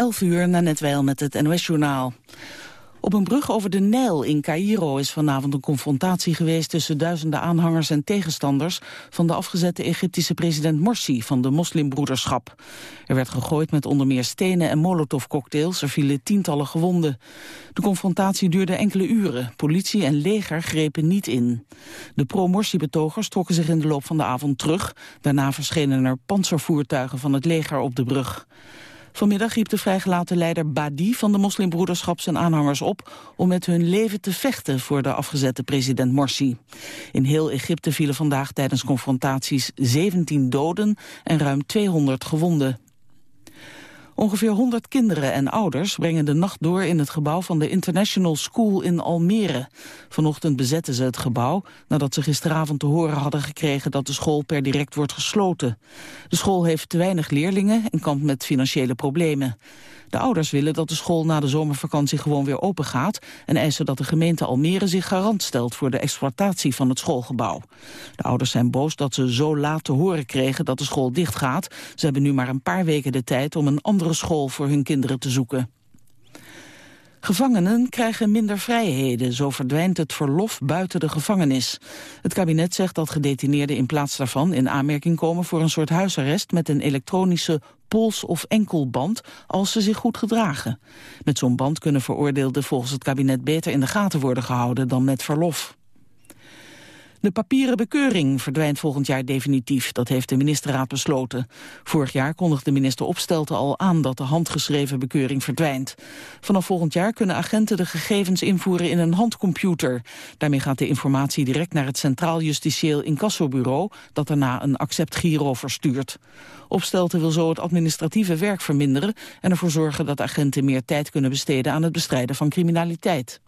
11 uur na net wel met het NOS-journaal. Op een brug over de Nijl in Cairo is vanavond een confrontatie geweest tussen duizenden aanhangers en tegenstanders van de afgezette Egyptische president Morsi van de moslimbroederschap. Er werd gegooid met onder meer stenen en molotovcocktails, er vielen tientallen gewonden. De confrontatie duurde enkele uren, politie en leger grepen niet in. De pro-Morsi-betogers trokken zich in de loop van de avond terug, daarna verschenen er panzervoertuigen van het leger op de brug. Vanmiddag riep de vrijgelaten leider Badi van de moslimbroederschap zijn aanhangers op om met hun leven te vechten voor de afgezette president Morsi. In heel Egypte vielen vandaag tijdens confrontaties 17 doden en ruim 200 gewonden. Ongeveer 100 kinderen en ouders brengen de nacht door in het gebouw van de International School in Almere. Vanochtend bezetten ze het gebouw nadat ze gisteravond te horen hadden gekregen dat de school per direct wordt gesloten. De school heeft te weinig leerlingen en kampt met financiële problemen. De ouders willen dat de school na de zomervakantie gewoon weer open gaat... en eisen dat de gemeente Almere zich garant stelt voor de exploitatie van het schoolgebouw. De ouders zijn boos dat ze zo laat te horen kregen dat de school dichtgaat. Ze hebben nu maar een paar weken de tijd om een andere school voor hun kinderen te zoeken. Gevangenen krijgen minder vrijheden, zo verdwijnt het verlof buiten de gevangenis. Het kabinet zegt dat gedetineerden in plaats daarvan in aanmerking komen voor een soort huisarrest met een elektronische pols- of enkelband als ze zich goed gedragen. Met zo'n band kunnen veroordeelden volgens het kabinet beter in de gaten worden gehouden dan met verlof. De papieren bekeuring verdwijnt volgend jaar definitief. Dat heeft de ministerraad besloten. Vorig jaar kondigde minister Opstelten al aan dat de handgeschreven bekeuring verdwijnt. Vanaf volgend jaar kunnen agenten de gegevens invoeren in een handcomputer. Daarmee gaat de informatie direct naar het Centraal Justitieel Incassobureau... dat daarna een accept giro verstuurt. Opstelten wil zo het administratieve werk verminderen... en ervoor zorgen dat agenten meer tijd kunnen besteden aan het bestrijden van criminaliteit.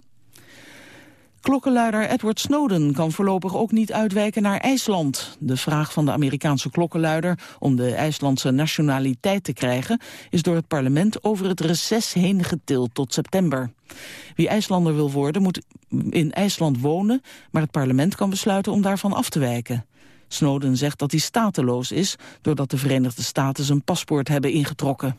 Klokkenluider Edward Snowden kan voorlopig ook niet uitwijken naar IJsland. De vraag van de Amerikaanse klokkenluider om de IJslandse nationaliteit te krijgen... is door het parlement over het reces heen getild tot september. Wie IJslander wil worden moet in IJsland wonen... maar het parlement kan besluiten om daarvan af te wijken. Snowden zegt dat hij stateloos is... doordat de Verenigde Staten zijn paspoort hebben ingetrokken.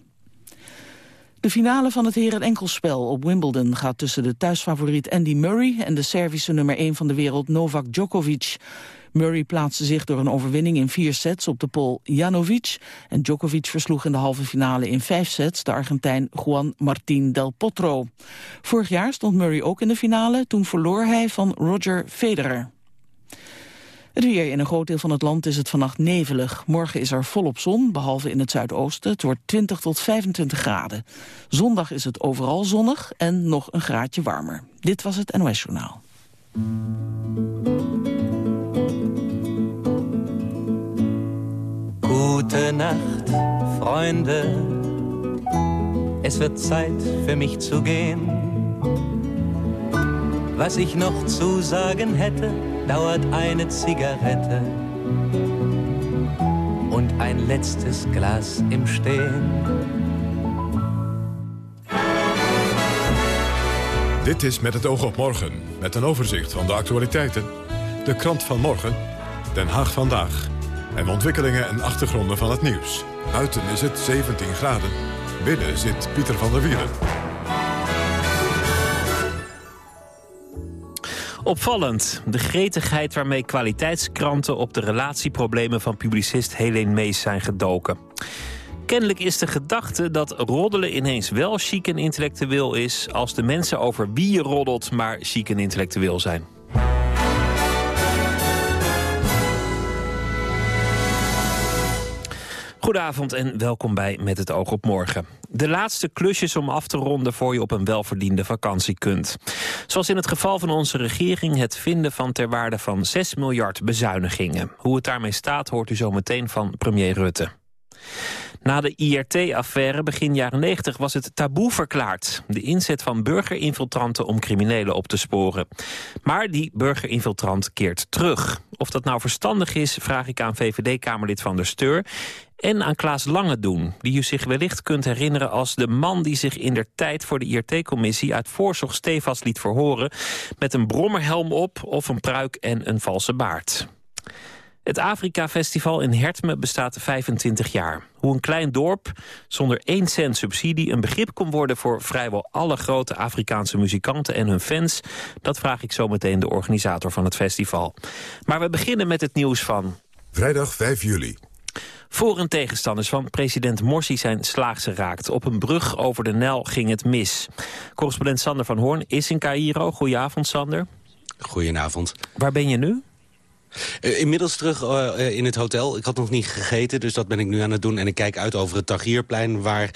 De finale van het heren enkelspel op Wimbledon gaat tussen de thuisfavoriet Andy Murray en de Servische nummer 1 van de wereld Novak Djokovic. Murray plaatste zich door een overwinning in vier sets op de Pool Janovic. En Djokovic versloeg in de halve finale in vijf sets de Argentijn Juan Martín del Potro. Vorig jaar stond Murray ook in de finale, toen verloor hij van Roger Federer. Het weer in een groot deel van het land is het vannacht nevelig. Morgen is er volop zon, behalve in het zuidoosten. Het wordt 20 tot 25 graden. Zondag is het overal zonnig en nog een graadje warmer. Dit was het NOS Journaal. Gute Nacht, Freunde. Es wird Zeit für mich zu gehen. Was ich noch zu sagen hätte dauert eine Zigarette und ein letztes Glas im Stehen. Dit is Met het oog op morgen, met een overzicht van de actualiteiten. De krant van morgen, Den Haag vandaag. En ontwikkelingen en achtergronden van het nieuws. Buiten is het 17 graden. Binnen zit Pieter van der Wielen. Opvallend. De gretigheid waarmee kwaliteitskranten op de relatieproblemen van publicist Helene Mees zijn gedoken. Kennelijk is de gedachte dat roddelen ineens wel chic en intellectueel is... als de mensen over wie je roddelt maar chic en intellectueel zijn. Goedenavond en welkom bij Met het oog op morgen. De laatste klusjes om af te ronden voor je op een welverdiende vakantie kunt. Zoals in het geval van onze regering het vinden van ter waarde van 6 miljard bezuinigingen. Hoe het daarmee staat hoort u zo meteen van premier Rutte. Na de IRT-affaire begin jaren 90 was het taboe verklaard. De inzet van burgerinfiltranten om criminelen op te sporen. Maar die burgerinfiltrant keert terug. Of dat nou verstandig is, vraag ik aan VVD-Kamerlid Van der Steur en aan Klaas Lange doen... die u zich wellicht kunt herinneren als de man die zich in der tijd... voor de IRT-commissie uit voorzorg stevast liet verhoren... met een brommerhelm op of een pruik en een valse baard. Het Afrika-festival in Hertme bestaat 25 jaar. Hoe een klein dorp zonder één cent subsidie een begrip kon worden... voor vrijwel alle grote Afrikaanse muzikanten en hun fans... dat vraag ik zo meteen de organisator van het festival. Maar we beginnen met het nieuws van... Vrijdag 5 juli. Voor- en tegenstanders van president Morsi zijn slaags geraakt. Op een brug over de Nijl ging het mis. Correspondent Sander van Hoorn is in Cairo. Goedenavond, Sander. Goedenavond. Waar ben je nu? Uh, inmiddels terug uh, in het hotel. Ik had nog niet gegeten, dus dat ben ik nu aan het doen. En ik kijk uit over het Tagierplein... waar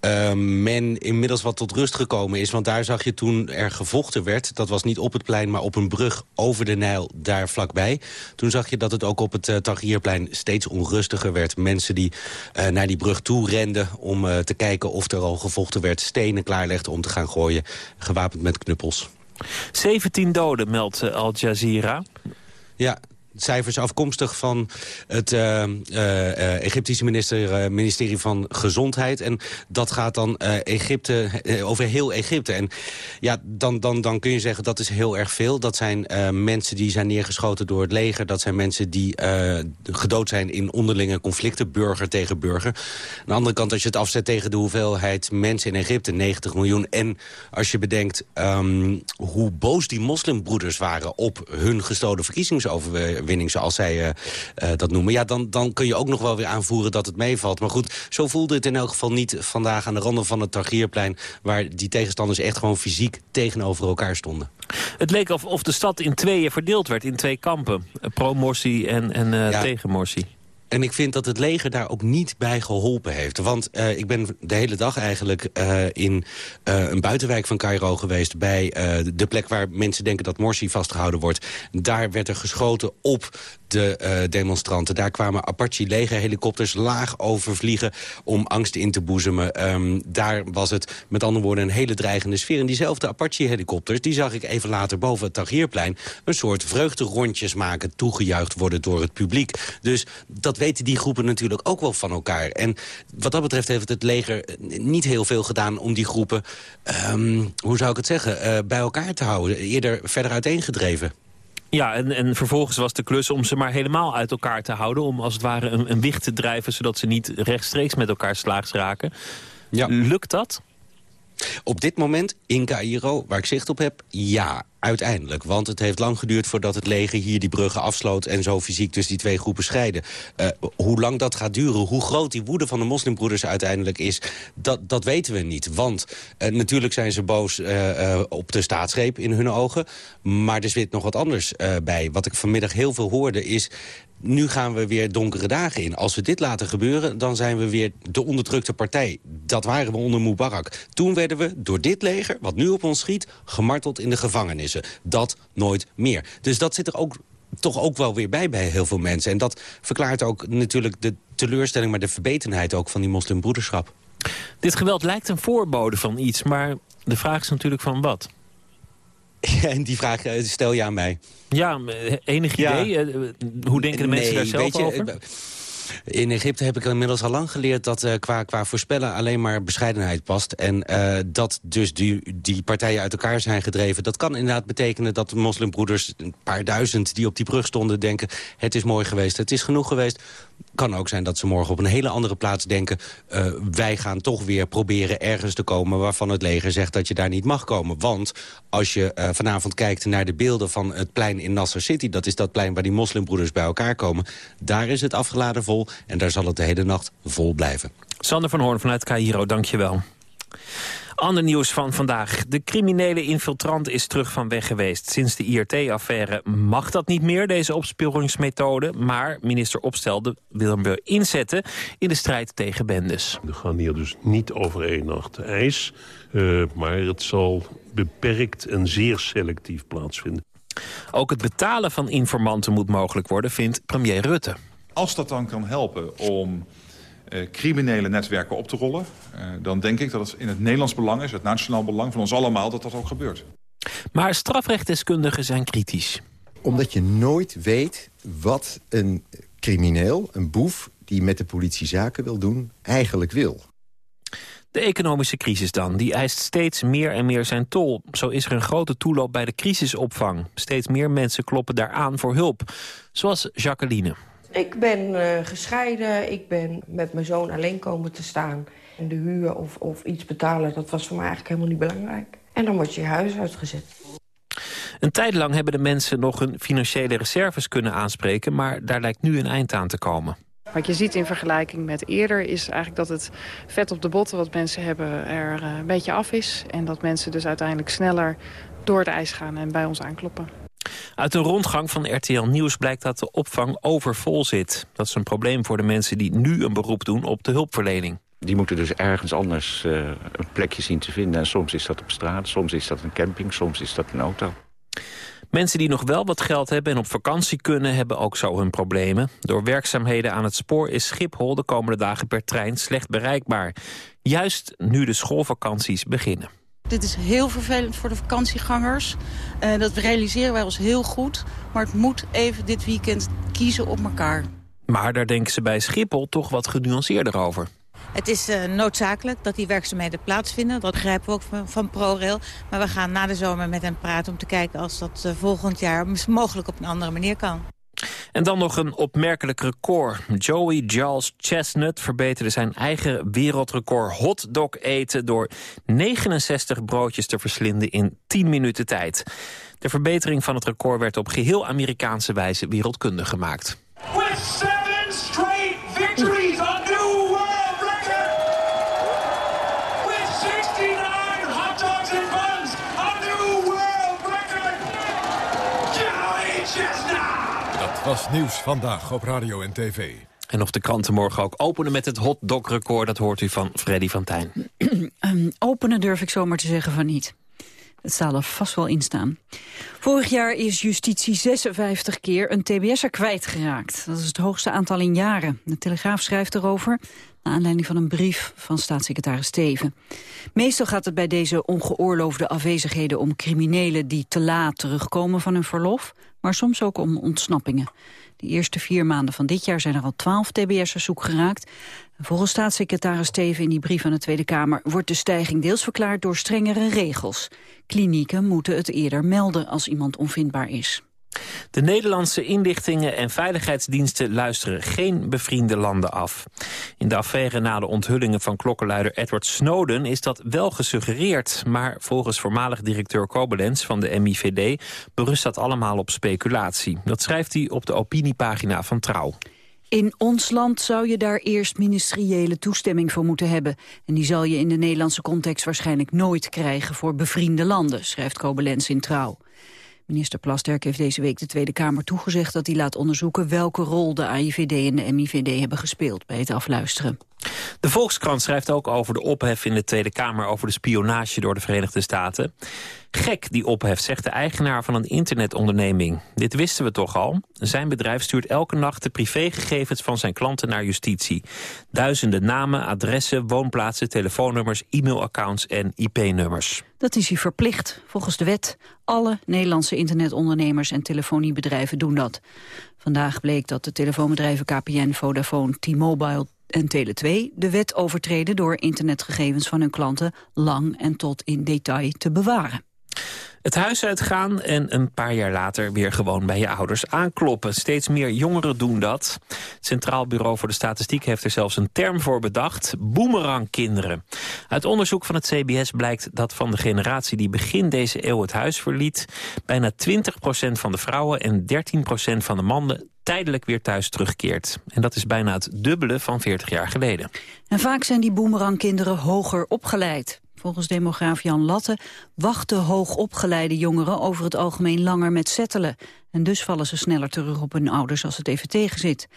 uh, men inmiddels wat tot rust gekomen is. Want daar zag je toen er gevochten werd... dat was niet op het plein, maar op een brug over de Nijl daar vlakbij. Toen zag je dat het ook op het uh, Tagierplein steeds onrustiger werd. Mensen die naar die brug toe renden om te kijken of er al gevochten werd... stenen klaarlegden om te gaan gooien, gewapend met knuppels. 17 doden, meldt Al Jazeera. Ja, cijfers afkomstig van het uh, uh, Egyptische minister, ministerie van Gezondheid. En dat gaat dan Egypte, over heel Egypte. En ja, dan, dan, dan kun je zeggen dat is heel erg veel. Dat zijn mensen die zijn neergeschoten door het leger. Dat zijn mensen die gedood zijn in onderlinge conflicten. Burger tegen burger. Aan de andere kant, als je het afzet tegen de hoeveelheid mensen in Egypte. 90 miljoen. En als je bedenkt um, hoe boos die moslimbroeders waren op hun gestolen verkiezingsoverwinning winning, zoals zij uh, uh, dat noemen... ja, dan, dan kun je ook nog wel weer aanvoeren dat het meevalt. Maar goed, zo voelde het in elk geval niet vandaag aan de randen van het Tagierplein... waar die tegenstanders echt gewoon fysiek tegenover elkaar stonden. Het leek of, of de stad in tweeën verdeeld werd, in twee kampen. Pro-Morsi en, en uh, ja. tegen Morsi. En ik vind dat het leger daar ook niet bij geholpen heeft. Want uh, ik ben de hele dag eigenlijk uh, in uh, een buitenwijk van Cairo geweest... bij de plek waar mensen denken dat Morsi vastgehouden wordt. Daar werd er geschoten op de uh, demonstranten. Daar kwamen Apache-legerhelikopters laag overvliegen om angst in te boezemen. Um, daar was het met andere woorden een hele dreigende sfeer. En diezelfde Apache-helikopters, die zag ik even later boven het Tagierplein... een soort vreugderondjes maken, toegejuicht worden door het publiek. Dus dat weten die groepen natuurlijk ook wel van elkaar. En wat dat betreft heeft het leger niet heel veel gedaan om die groepen... Um, hoe zou ik het zeggen, uh, bij elkaar te houden. Eerder verder uiteengedreven. Ja, en, en vervolgens was de klus om ze maar helemaal uit elkaar te houden... om als het ware een, een wicht te drijven... zodat ze niet rechtstreeks met elkaar slaags raken. Ja. Lukt dat? Op dit moment in Cairo, waar ik zicht op heb, ja, uiteindelijk. Want het heeft lang geduurd voordat het leger hier die bruggen afsloot... en zo fysiek dus die twee groepen scheiden. Uh, hoe lang dat gaat duren, hoe groot die woede van de moslimbroeders uiteindelijk is... dat, dat weten we niet. Want uh, natuurlijk zijn ze boos uh, op de staatsgreep in hun ogen. Maar er zit nog wat anders bij. Wat ik vanmiddag heel veel hoorde is nu gaan we weer donkere dagen in. Als we dit laten gebeuren, dan zijn we weer de onderdrukte partij. Dat waren we onder Mubarak. Toen werden we door dit leger, wat nu op ons schiet... gemarteld in de gevangenissen. Dat nooit meer. Dus dat zit er ook toch ook wel weer bij bij heel veel mensen. En dat verklaart ook natuurlijk de teleurstelling... maar de verbetenheid ook van die moslimbroederschap. Dit geweld lijkt een voorbode van iets, maar de vraag is natuurlijk van wat? En die vraag stel je aan mij. Ja, enig idee? Ja. Hoe denken de mensen nee, daar zelf je, over? In Egypte heb ik inmiddels al lang geleerd dat uh, qua, qua voorspellen alleen maar bescheidenheid past. En uh, dat dus die, die partijen uit elkaar zijn gedreven. Dat kan inderdaad betekenen dat de moslimbroeders, een paar duizend die op die brug stonden, denken het is mooi geweest, het is genoeg geweest. Kan ook zijn dat ze morgen op een hele andere plaats denken... Uh, wij gaan toch weer proberen ergens te komen... waarvan het leger zegt dat je daar niet mag komen. Want als je uh, vanavond kijkt naar de beelden van het plein in Nasser City... dat is dat plein waar die moslimbroeders bij elkaar komen... daar is het afgeladen vol en daar zal het de hele nacht vol blijven. Sander van Hoorn vanuit Cairo, dank je wel. Ander nieuws van vandaag. De criminele infiltrant is terug van weg geweest. Sinds de IRT-affaire mag dat niet meer, deze opsporingsmethode. Maar minister Opstelde wil hem weer inzetten in de strijd tegen bendes. We gaan hier dus niet over één nacht ijs. Uh, maar het zal beperkt en zeer selectief plaatsvinden. Ook het betalen van informanten moet mogelijk worden, vindt premier Rutte. Als dat dan kan helpen om criminele netwerken op te rollen... Uh, dan denk ik dat het in het Nederlands belang is, het nationaal belang van ons allemaal... dat dat ook gebeurt. Maar strafrechtdeskundigen zijn kritisch. Omdat je nooit weet wat een crimineel, een boef... die met de politie zaken wil doen, eigenlijk wil. De economische crisis dan, die eist steeds meer en meer zijn tol. Zo is er een grote toeloop bij de crisisopvang. Steeds meer mensen kloppen daar aan voor hulp. Zoals Jacqueline. Ik ben eh, gescheiden, ik ben met mijn zoon alleen komen te staan. En de huur of, of iets betalen, dat was voor mij eigenlijk helemaal niet belangrijk. En dan word je je huis uitgezet. Een tijd lang hebben de mensen nog hun financiële reserves kunnen aanspreken... maar daar lijkt nu een eind aan te komen. Wat je ziet in vergelijking met eerder is eigenlijk dat het vet op de botten wat mensen hebben er eh, een beetje af is. En dat mensen dus uiteindelijk sneller door het ijs gaan en bij ons aankloppen. Uit een rondgang van RTL Nieuws blijkt dat de opvang overvol zit. Dat is een probleem voor de mensen die nu een beroep doen op de hulpverlening. Die moeten dus ergens anders uh, een plekje zien te vinden. En soms is dat op straat, soms is dat een camping, soms is dat een auto. Mensen die nog wel wat geld hebben en op vakantie kunnen... hebben ook zo hun problemen. Door werkzaamheden aan het spoor is Schiphol de komende dagen per trein slecht bereikbaar. Juist nu de schoolvakanties beginnen. Dit is heel vervelend voor de vakantiegangers. Uh, dat realiseren wij ons heel goed. Maar het moet even dit weekend kiezen op elkaar. Maar daar denken ze bij Schiphol toch wat genuanceerder over. Het is uh, noodzakelijk dat die werkzaamheden plaatsvinden. Dat begrijpen we ook van, van, ProRail. Maar we gaan na de zomer met hen praten om te kijken... als dat uh, volgend jaar mogelijk op een andere manier kan. En dan nog een opmerkelijk record. Joey Giles Chestnut verbeterde zijn eigen wereldrecord hotdog eten... door 69 broodjes te verslinden in 10 minuten tijd. De verbetering van het record werd op geheel Amerikaanse wijze wereldkundig gemaakt. Was nieuws vandaag op radio en tv. En of de kranten morgen ook openen met het hotdog-record... dat hoort u van Freddy van Tijn. um, openen durf ik zomaar te zeggen van niet. Het zal er vast wel in staan. Vorig jaar is justitie 56 keer een tbs'er kwijtgeraakt. Dat is het hoogste aantal in jaren. De Telegraaf schrijft erover, naar aanleiding van een brief van staatssecretaris Steven. Meestal gaat het bij deze ongeoorloofde afwezigheden om criminelen die te laat terugkomen van hun verlof, maar soms ook om ontsnappingen. De eerste vier maanden van dit jaar zijn er al twaalf tbs'ers zoek geraakt. Volgens staatssecretaris Steven in die brief aan de Tweede Kamer... wordt de stijging deels verklaard door strengere regels. Klinieken moeten het eerder melden als iemand onvindbaar is. De Nederlandse inlichtingen en veiligheidsdiensten luisteren geen bevriende landen af. In de affaire na de onthullingen van klokkenluider Edward Snowden is dat wel gesuggereerd. Maar volgens voormalig directeur Koblenz van de MIVD berust dat allemaal op speculatie. Dat schrijft hij op de opiniepagina van Trouw. In ons land zou je daar eerst ministeriële toestemming voor moeten hebben. En die zal je in de Nederlandse context waarschijnlijk nooit krijgen voor bevriende landen, schrijft Koblenz in Trouw. Minister Plasterk heeft deze week de Tweede Kamer toegezegd dat hij laat onderzoeken welke rol de AIVD en de MIVD hebben gespeeld bij het afluisteren. De Volkskrant schrijft ook over de ophef in de Tweede Kamer over de spionage door de Verenigde Staten. Gek die ophef, zegt de eigenaar van een internetonderneming. Dit wisten we toch al. Zijn bedrijf stuurt elke nacht de privégegevens van zijn klanten naar justitie. Duizenden namen, adressen, woonplaatsen, telefoonnummers, e-mailaccounts en IP-nummers. Dat is hij verplicht, volgens de wet. Alle Nederlandse internetondernemers en telefoniebedrijven doen dat. Vandaag bleek dat de telefoonbedrijven KPN, Vodafone, T-Mobile en Tele2 de wet overtreden door internetgegevens van hun klanten lang en tot in detail te bewaren. Het huis uitgaan en een paar jaar later weer gewoon bij je ouders aankloppen. Steeds meer jongeren doen dat. Het Centraal Bureau voor de Statistiek heeft er zelfs een term voor bedacht. Boemerangkinderen. Uit onderzoek van het CBS blijkt dat van de generatie die begin deze eeuw het huis verliet... bijna 20% van de vrouwen en 13% van de mannen tijdelijk weer thuis terugkeert. En dat is bijna het dubbele van 40 jaar geleden. En vaak zijn die boemerangkinderen hoger opgeleid. Volgens demograaf Jan Latte wachten hoogopgeleide jongeren over het algemeen langer met settelen. En dus vallen ze sneller terug op hun ouders als het even tegenzit.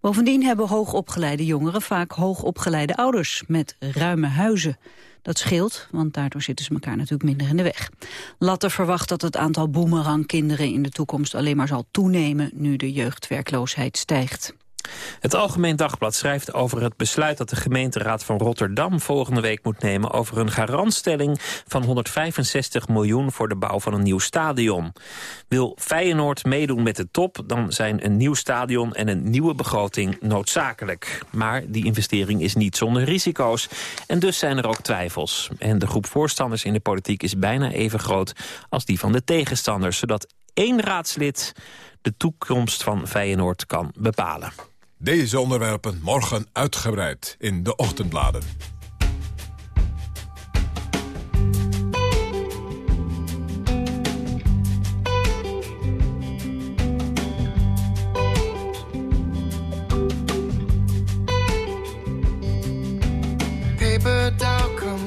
Bovendien hebben hoogopgeleide jongeren vaak hoogopgeleide ouders met ruime huizen. Dat scheelt, want daardoor zitten ze elkaar natuurlijk minder in de weg. Latte verwacht dat het aantal boemerangkinderen in de toekomst alleen maar zal toenemen nu de jeugdwerkloosheid stijgt. Het Algemeen Dagblad schrijft over het besluit dat de gemeenteraad van Rotterdam volgende week moet nemen over een garantstelling van 165 miljoen voor de bouw van een nieuw stadion. Wil Feyenoord meedoen met de top, dan zijn een nieuw stadion en een nieuwe begroting noodzakelijk. Maar die investering is niet zonder risico's en dus zijn er ook twijfels. En de groep voorstanders in de politiek is bijna even groot als die van de tegenstanders, zodat één raadslid de toekomst van Feyenoord kan bepalen. Deze onderwerpen morgen uitgebreid in de ochtendbladen. Paper come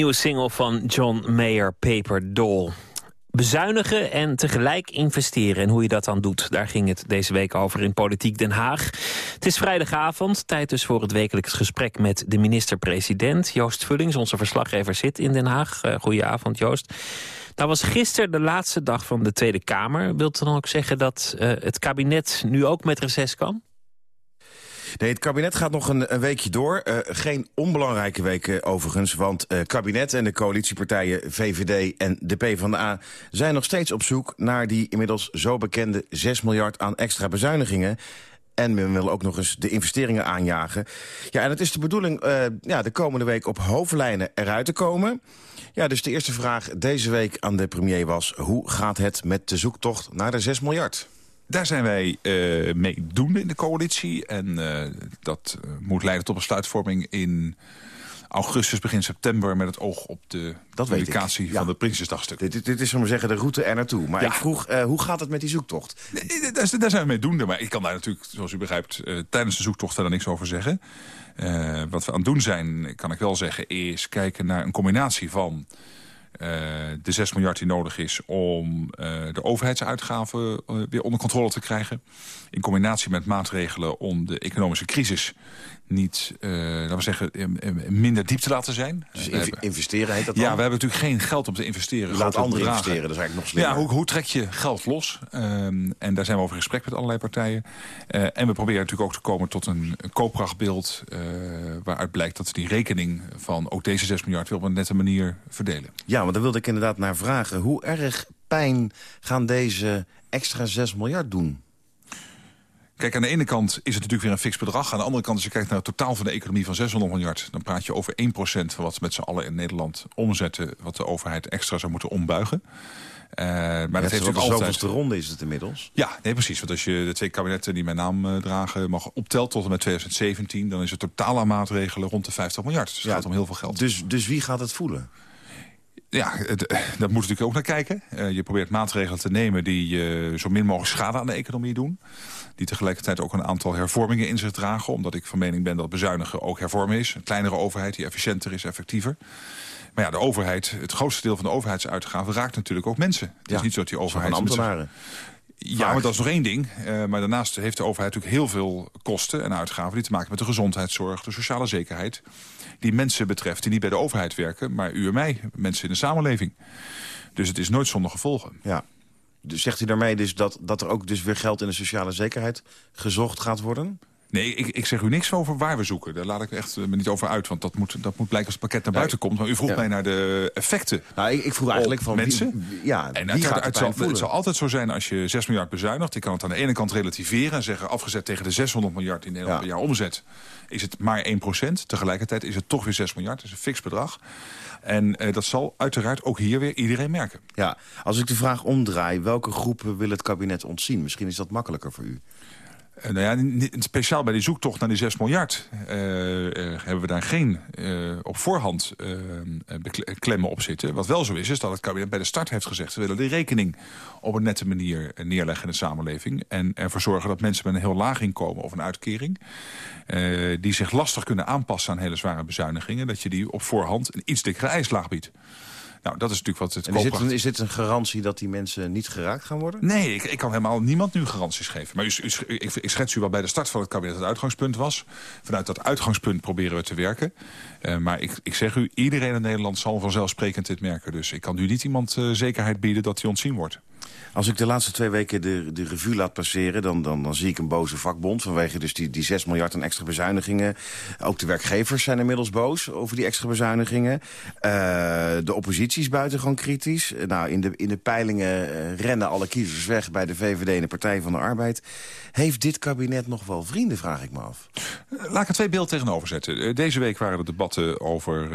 Nieuwe single van John Mayer, Paper Doll. Bezuinigen en tegelijk investeren. En hoe je dat dan doet, daar ging het deze week over in Politiek Den Haag. Het is vrijdagavond, tijd dus voor het wekelijks gesprek met de minister-president. Joost Vullings, onze verslaggever, zit in Den Haag. Uh, goedenavond, Joost. Nou was gisteren de laatste dag van de Tweede Kamer. Wilt u dan ook zeggen dat uh, het kabinet nu ook met reces kan? Nee, het kabinet gaat nog een, weekje door. Uh, geen onbelangrijke weken overigens, want het uh, kabinet en de coalitiepartijen VVD en de PvdA zijn nog steeds op zoek naar die inmiddels zo bekende 6 miljard aan extra bezuinigingen. En men wil ook nog eens de investeringen aanjagen. Ja, en het is de bedoeling uh, ja, de komende week op hoofdlijnen eruit te komen. Ja, dus de eerste vraag deze week aan de premier was... hoe gaat het met de zoektocht naar de 6 miljard? Daar zijn wij uh, mee doende in de coalitie. En uh, dat uh, moet leiden tot besluitvorming in augustus, begin september... met het oog op de Dat publicatie Ja. van het Prinsjesdagstuk. Dit, dit, is, zullen we zeggen, de route er naartoe. Maar Ja. ik vroeg, eh, hoe gaat het met die zoektocht? Nee, Daar, daar zijn we mee doende, maar ik kan daar natuurlijk, zoals u begrijpt... eh, tijdens de zoektocht verder niks over zeggen. Eh, wat we aan het doen zijn, kan ik wel zeggen... is kijken naar een combinatie van eh, de 6 miljard die nodig is... om eh, de overheidsuitgaven eh, weer onder controle te krijgen. In combinatie met maatregelen om de economische crisis... niet, eh, laten we zeggen, eh, eh, minder diep te laten zijn. Dus we inv- hebben- investeren heet dat ja, dan? we hebben natuurlijk geen geld om te investeren. Laat anderen investeren, dat is eigenlijk nog slimmer. Ja, hoe, hoe trek je geld los? Ehm, en daar zijn we over in gesprek met allerlei partijen. En we proberen natuurlijk ook te komen tot een, een koopkrachtbeeld... waaruit blijkt dat we die rekening van ook deze 6 miljard... weer op een nette manier verdelen. Ja, maar daar wilde ik inderdaad naar vragen. Hoe erg pijn gaan deze extra 6 miljard doen? Kijk, aan de ene kant is het natuurlijk weer een fix bedrag. Aan de andere kant, als je kijkt naar het totaal van de economie van 600 miljard... dan praat je over 1% van wat met z'n allen in Nederland omzetten... wat de overheid extra zou moeten ombuigen. Eh, maar dat heeft natuurlijk de altijd... zoveelste ronde is het inmiddels. Ja, nee, precies. Want als je de twee kabinetten die mijn naam eh, dragen... mag optelt tot en met 2017... dan is het totaal aan maatregelen rond de 50 miljard. Dus het gaat om heel veel geld. Dus, dus wie gaat het voelen? Ja, het, eh, daar moet je natuurlijk ook naar kijken. Eh, je probeert maatregelen te nemen die eh, zo min mogelijk schade aan de economie doen. Die tegelijkertijd ook een aantal hervormingen in zich dragen. Omdat ik van mening ben dat bezuinigen ook hervormen is. Een kleinere overheid die efficiënter is, effectiever. Maar ja, de overheid, het grootste deel van de overheidsuitgaven raakt natuurlijk ook mensen. Het is Ja, niet zo dat die overheid... ambtenaren. ja, maar dat is nog één ding. Maar daarnaast heeft de overheid natuurlijk heel veel kosten en uitgaven... die te maken met de gezondheidszorg, de sociale zekerheid... die mensen betreft die niet bij de overheid werken... maar u en mij, mensen in de samenleving. Dus het is nooit zonder gevolgen. Ja. Dus zegt u daarmee dus dat, dat er ook dus weer geld in de sociale zekerheid gezocht gaat worden? Nee, ik, ik zeg u niks over waar we zoeken. Daar laat ik echt eh, me niet over uit. Want dat moet, dat moet blijken als het pakket naar buiten komt. Maar u vroeg Ja. mij naar de effecten Nou, ik, ik vroeg eigenlijk van mensen. wie- ja, en wie gaat het, zal, het zal altijd zo zijn als je 6 miljard bezuinigt. Ik kan het aan de ene kant relativeren en zeggen... afgezet tegen de 600 miljard die Nederland per jaar omzet... is het maar 1% Tegelijkertijd is het toch weer 6 miljard. Dat is een fix bedrag. En eh, dat zal uiteraard ook hier weer iedereen merken. Ja, als ik de vraag omdraai, welke groepen wil het kabinet ontzien? Misschien is dat makkelijker voor u. Eh, nou ja, speciaal bij die zoektocht naar die 6 miljard... eh, eh, hebben we daar geen op voorhand klemmen op zitten. Wat wel zo is, is dat het kabinet bij de start heeft gezegd... we willen de rekening op een nette manier neerleggen in de samenleving... en ervoor zorgen dat mensen met een heel laag inkomen of een uitkering... die zich lastig kunnen aanpassen aan hele zware bezuinigingen... dat je die op voorhand een iets dikkere ijslaag biedt. Nou, dat is natuurlijk wat het En is, dit een, is dit een garantie dat die mensen niet geraakt gaan worden? Nee, ik, ik kan helemaal niemand nu garanties geven. Maar u, u, ik, ik schets u wat bij de start van het kabinet het uitgangspunt was. Vanuit dat uitgangspunt proberen we te werken. Eh, maar ik, ik zeg u, iedereen in Nederland zal vanzelfsprekend dit merken. Dus ik kan nu niet iemand eh, zekerheid bieden dat hij ontzien wordt. Als ik de laatste twee weken de, de revue laat passeren... Dan, dan, dan zie ik een boze vakbond vanwege dus die, die 6 miljard aan extra bezuinigingen. Ook de werkgevers zijn inmiddels boos over die extra bezuinigingen. Eh, de oppositie is buitengewoon kritisch. Eh, nou, in, de, in de peilingen eh, rennen alle kiezers weg bij de VVD en de Partij van de Arbeid. Heeft dit kabinet nog wel vrienden, vraag ik me af. Laat ik er twee beelden tegenover zetten. Deze week waren er debatten over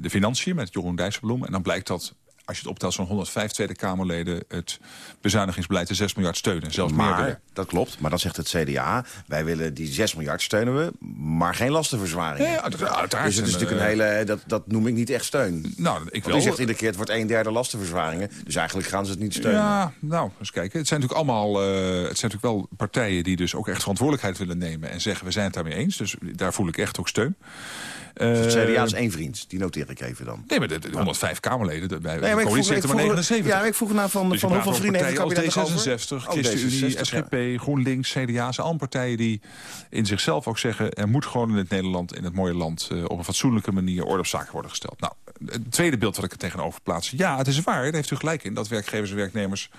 de financiën met Jeroen Dijsselbloem. En dan blijkt dat, als je het optelt, zo'n 105 Tweede Kamerleden... het bezuinigingsbeleid de 6 miljard steunen. Zelfs meer willen. Maar, dat klopt, maar dan zegt het CDA... wij willen die 6 miljard steunen we, maar geen lastenverzwaring. Ja, uiteraard. Dus het is natuurlijk een eh, hele... Dat, dat noem ik niet echt steun. Nou, ik wel. u zegt iedere keer het wordt een derde lastenverzwaringen. Dus eigenlijk gaan ze het niet steunen. Ja, nou, eens kijken. Het zijn natuurlijk allemaal eh, het zijn natuurlijk wel partijen die dus ook echt verantwoordelijkheid willen nemen... en zeggen, we zijn het daarmee eens. Dus daar voel ik echt ook steun. Het Eh, CDA is één vriend, die noteer ik even dan. Nee, maar de, de 105 Kamerleden, de, bij Nee, de maar ik coalitie vroeg- heeft er ik maar vroeg- 79. ja, maar ik vroeg naar van- Dus van hoeveel vrienden heeft het kabinet als erover? D66, Oh, ChristenUnie, D66, ja. SGP, GroenLinks, CDA... zijn allemaal partijen die in zichzelf ook zeggen... er moet gewoon in het Nederland, in het mooie land... eh, op een fatsoenlijke manier orde op zaken worden gesteld. Nou, het tweede beeld wat ik er tegenover plaats. Ja, het is waar, daar heeft u gelijk in... dat werkgevers en werknemers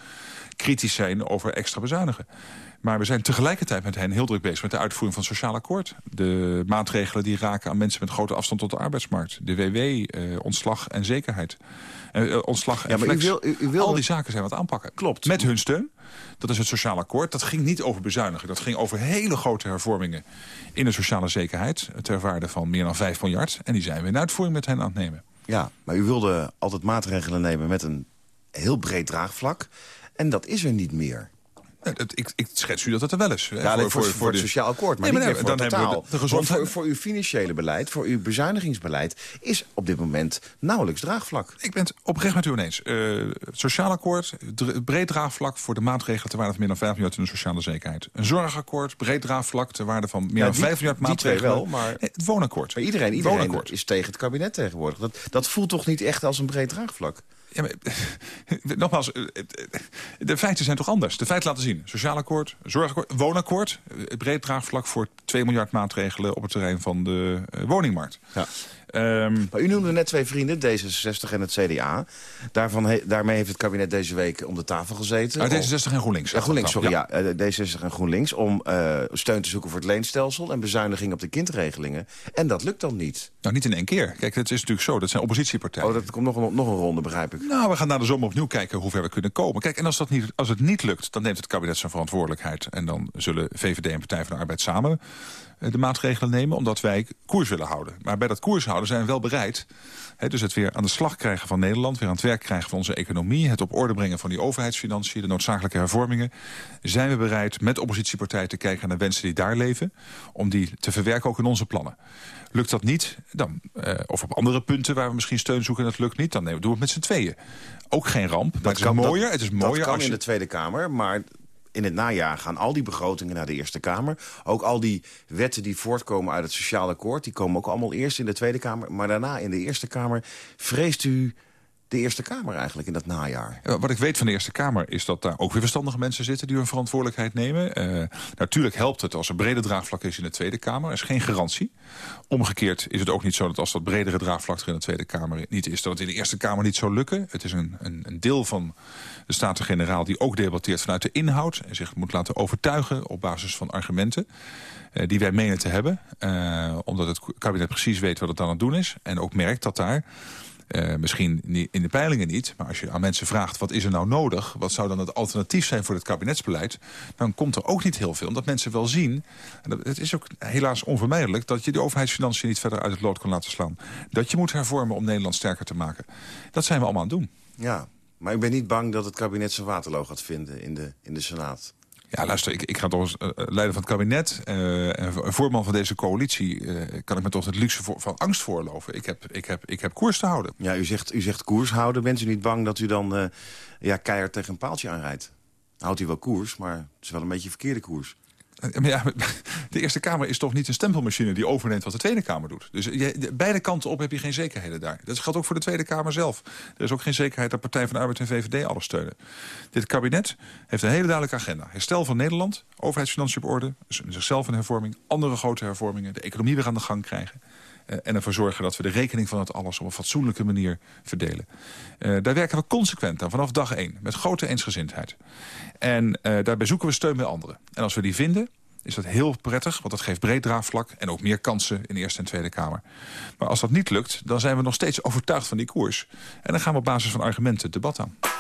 kritisch zijn over extra bezuinigen. Maar we zijn tegelijkertijd met hen heel druk bezig met de uitvoering van het sociaal akkoord. De maatregelen die raken aan mensen met grote afstand tot de arbeidsmarkt. De WW, eh, ontslag en zekerheid. Eh, eh, ontslag en Ja, maar u flex. wil- u- wil Al die zaken zijn wat aanpakken. Klopt. Met hun steun. Dat is het sociaal akkoord. Dat ging niet over bezuinigen. Dat ging over hele grote hervormingen in de sociale zekerheid. Ter waarde van meer dan 5 miljard. En die zijn we in uitvoering met hen aan het nemen. Ja, maar u wilde altijd maatregelen nemen met een heel breed draagvlak. En dat is er niet meer. Nee, ik, ik schets u dat het er wel is. hè, Ja, nee, voor, voor, het sociaal akkoord, maar Nee, niet meer voor dan totaal. de, de gezondheid. Voor, voor uw financiële beleid, voor uw bezuinigingsbeleid... is op dit moment nauwelijks draagvlak. Ik ben het oprecht met u oneens. Eh, het sociaal akkoord, breed draagvlak voor de maatregelen... ter waarde van meer dan 5 miljard in de sociale zekerheid. Een zorgakkoord, breed draagvlak ter waarde van meer Ja, dan die- 5 miljard die twee maatregelen. wel, maar- Nee, het woonakkoord. Maar iedereen, iedereen Woonakkoord. is tegen het kabinet tegenwoordig. Dat, dat voelt toch niet echt als een breed draagvlak? Ja, nogmaals, eh, eh, de feiten zijn toch anders? De feiten laten zien. Sociaal akkoord, zorgakkoord, woonakkoord. eh, breed draagvlak voor 2 miljard maatregelen... op het terrein van de woningmarkt. Ja. Ehm, Maar u noemde net twee vrienden, D66 en het CDA. Daarvan he- daarmee heeft het kabinet deze week om de tafel gezeten. Om- D66 en GroenLinks. Ja, GroenLinks, sorry. Ja. Ja. eh, D66 en GroenLinks. Om eh, steun te zoeken voor het leenstelsel en bezuiniging op de kindregelingen. En dat lukt dan niet. Nou, niet in één keer. Kijk, het is natuurlijk zo. Dat zijn oppositiepartijen. Oh, dat komt nog een, nog een ronde, begrijp ik. Nou, we gaan na de zomer opnieuw kijken hoe ver we kunnen komen. Kijk, en als, dat niet, als het niet lukt, dan neemt het kabinet zijn verantwoordelijkheid. En dan zullen VVD en Partij van de Arbeid samen de maatregelen nemen... omdat wij koers willen houden. Maar bij dat koers houden zijn we wel bereid... Hè, dus het weer aan de slag krijgen van Nederland... weer aan het werk krijgen van onze economie... het op orde brengen van die overheidsfinanciën... de noodzakelijke hervormingen... zijn we bereid met oppositiepartijen te kijken naar de wensen die daar leven... om die te verwerken ook in onze plannen. Lukt dat niet, dan, eh, of op andere punten waar we misschien steun zoeken... en dat lukt niet, dan doen we het met z'n tweeën. Ook geen ramp, maar het is kan- mooier, het is dat mooier kan als in de Tweede Kamer, maar in het najaar gaan al die begrotingen naar de Eerste Kamer. Ook al die wetten die voortkomen uit het Sociaal Akkoord... die komen ook allemaal eerst in de Tweede Kamer, maar daarna in de Eerste Kamer. Vreest u de Eerste Kamer eigenlijk in dat najaar? Ja, Wat ik weet van de Eerste Kamer is dat daar ook weer verstandige mensen zitten... die hun verantwoordelijkheid nemen. Eh, natuurlijk helpt het als er brede draagvlak is in de Tweede Kamer. Er is geen garantie. Omgekeerd is het ook niet zo dat als dat bredere draagvlak er in de Tweede Kamer niet is... dat het in de Eerste Kamer niet zou lukken. Het is een, een, een deel van de Staten-Generaal die ook debatteert vanuit de inhoud... en zich moet laten overtuigen op basis van argumenten eh, die wij menen te hebben. Eh, omdat het kabinet precies weet wat het aan het doen is. En ook merkt dat daar... Eh, misschien in de peilingen niet, maar als je aan mensen vraagt... wat is er nou nodig, wat zou dan het alternatief zijn voor het kabinetsbeleid... dan komt er ook niet heel veel, omdat mensen wel zien... en het is ook helaas onvermijdelijk... dat je de overheidsfinanciën niet verder uit het lood kan laten slaan. Dat je moet hervormen om Nederland sterker te maken. Dat zijn we allemaal aan het doen. Ja, maar ik ben niet bang dat het kabinet zijn waterloo gaat vinden in de, in de Senaat. Ja, luister, ik, ga toch als eh, leider van het kabinet... eh, en vo- voorman van deze coalitie... eh, kan ik me toch het luxe van angst voorloven. Ik heb, ik, heb, ik heb koers te houden. Ja, u zegt, u zegt koers houden. Bent u niet bang dat u dan eh, ja, keihard tegen een paaltje aanrijdt? Houdt u wel koers, maar het is wel een beetje verkeerde koers. Eh, Ja, de Eerste Kamer is toch niet een stempelmachine die overneemt wat de Tweede Kamer doet. Dus je, de- beide kanten op heb je geen zekerheden daar. Dat geldt ook voor de Tweede Kamer zelf. Er is ook geen zekerheid dat Partij van de Arbeid en VVD alles steunen. Dit kabinet heeft een hele duidelijke agenda. Herstel van Nederland, overheidsfinanciën op orde, dus zichzelf een hervorming, andere grote hervormingen, de economie weer aan de gang krijgen. Eh, en ervoor zorgen dat we de rekening van het alles op een fatsoenlijke manier verdelen. Eh, daar werken we consequent aan, vanaf dag één, met grote eensgezindheid. En eh, daarbij zoeken we steun bij anderen. En als we die vinden, is dat heel prettig, want dat geeft breed draagvlak... en ook meer kansen in de Eerste en Tweede Kamer. Maar als dat niet lukt, dan zijn we nog steeds overtuigd van die koers. En dan gaan we op basis van argumenten het debat aan.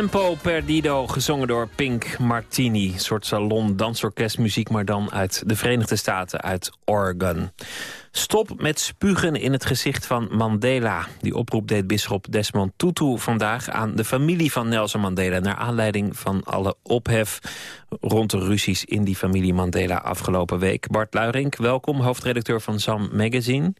Tempo Perdido, gezongen door Pink Martini. Een soort salon dansorkestmuziek, maar dan uit de Verenigde Staten, uit Oregon. Stop met spugen in het gezicht van Mandela. Die oproep deed bisschop Desmond Tutu vandaag aan de familie van Nelson Mandela... naar aanleiding van alle ophef rond de ruzies in die familie Mandela afgelopen week. Bart Luirink, welkom, hoofdredacteur van Sam Magazine.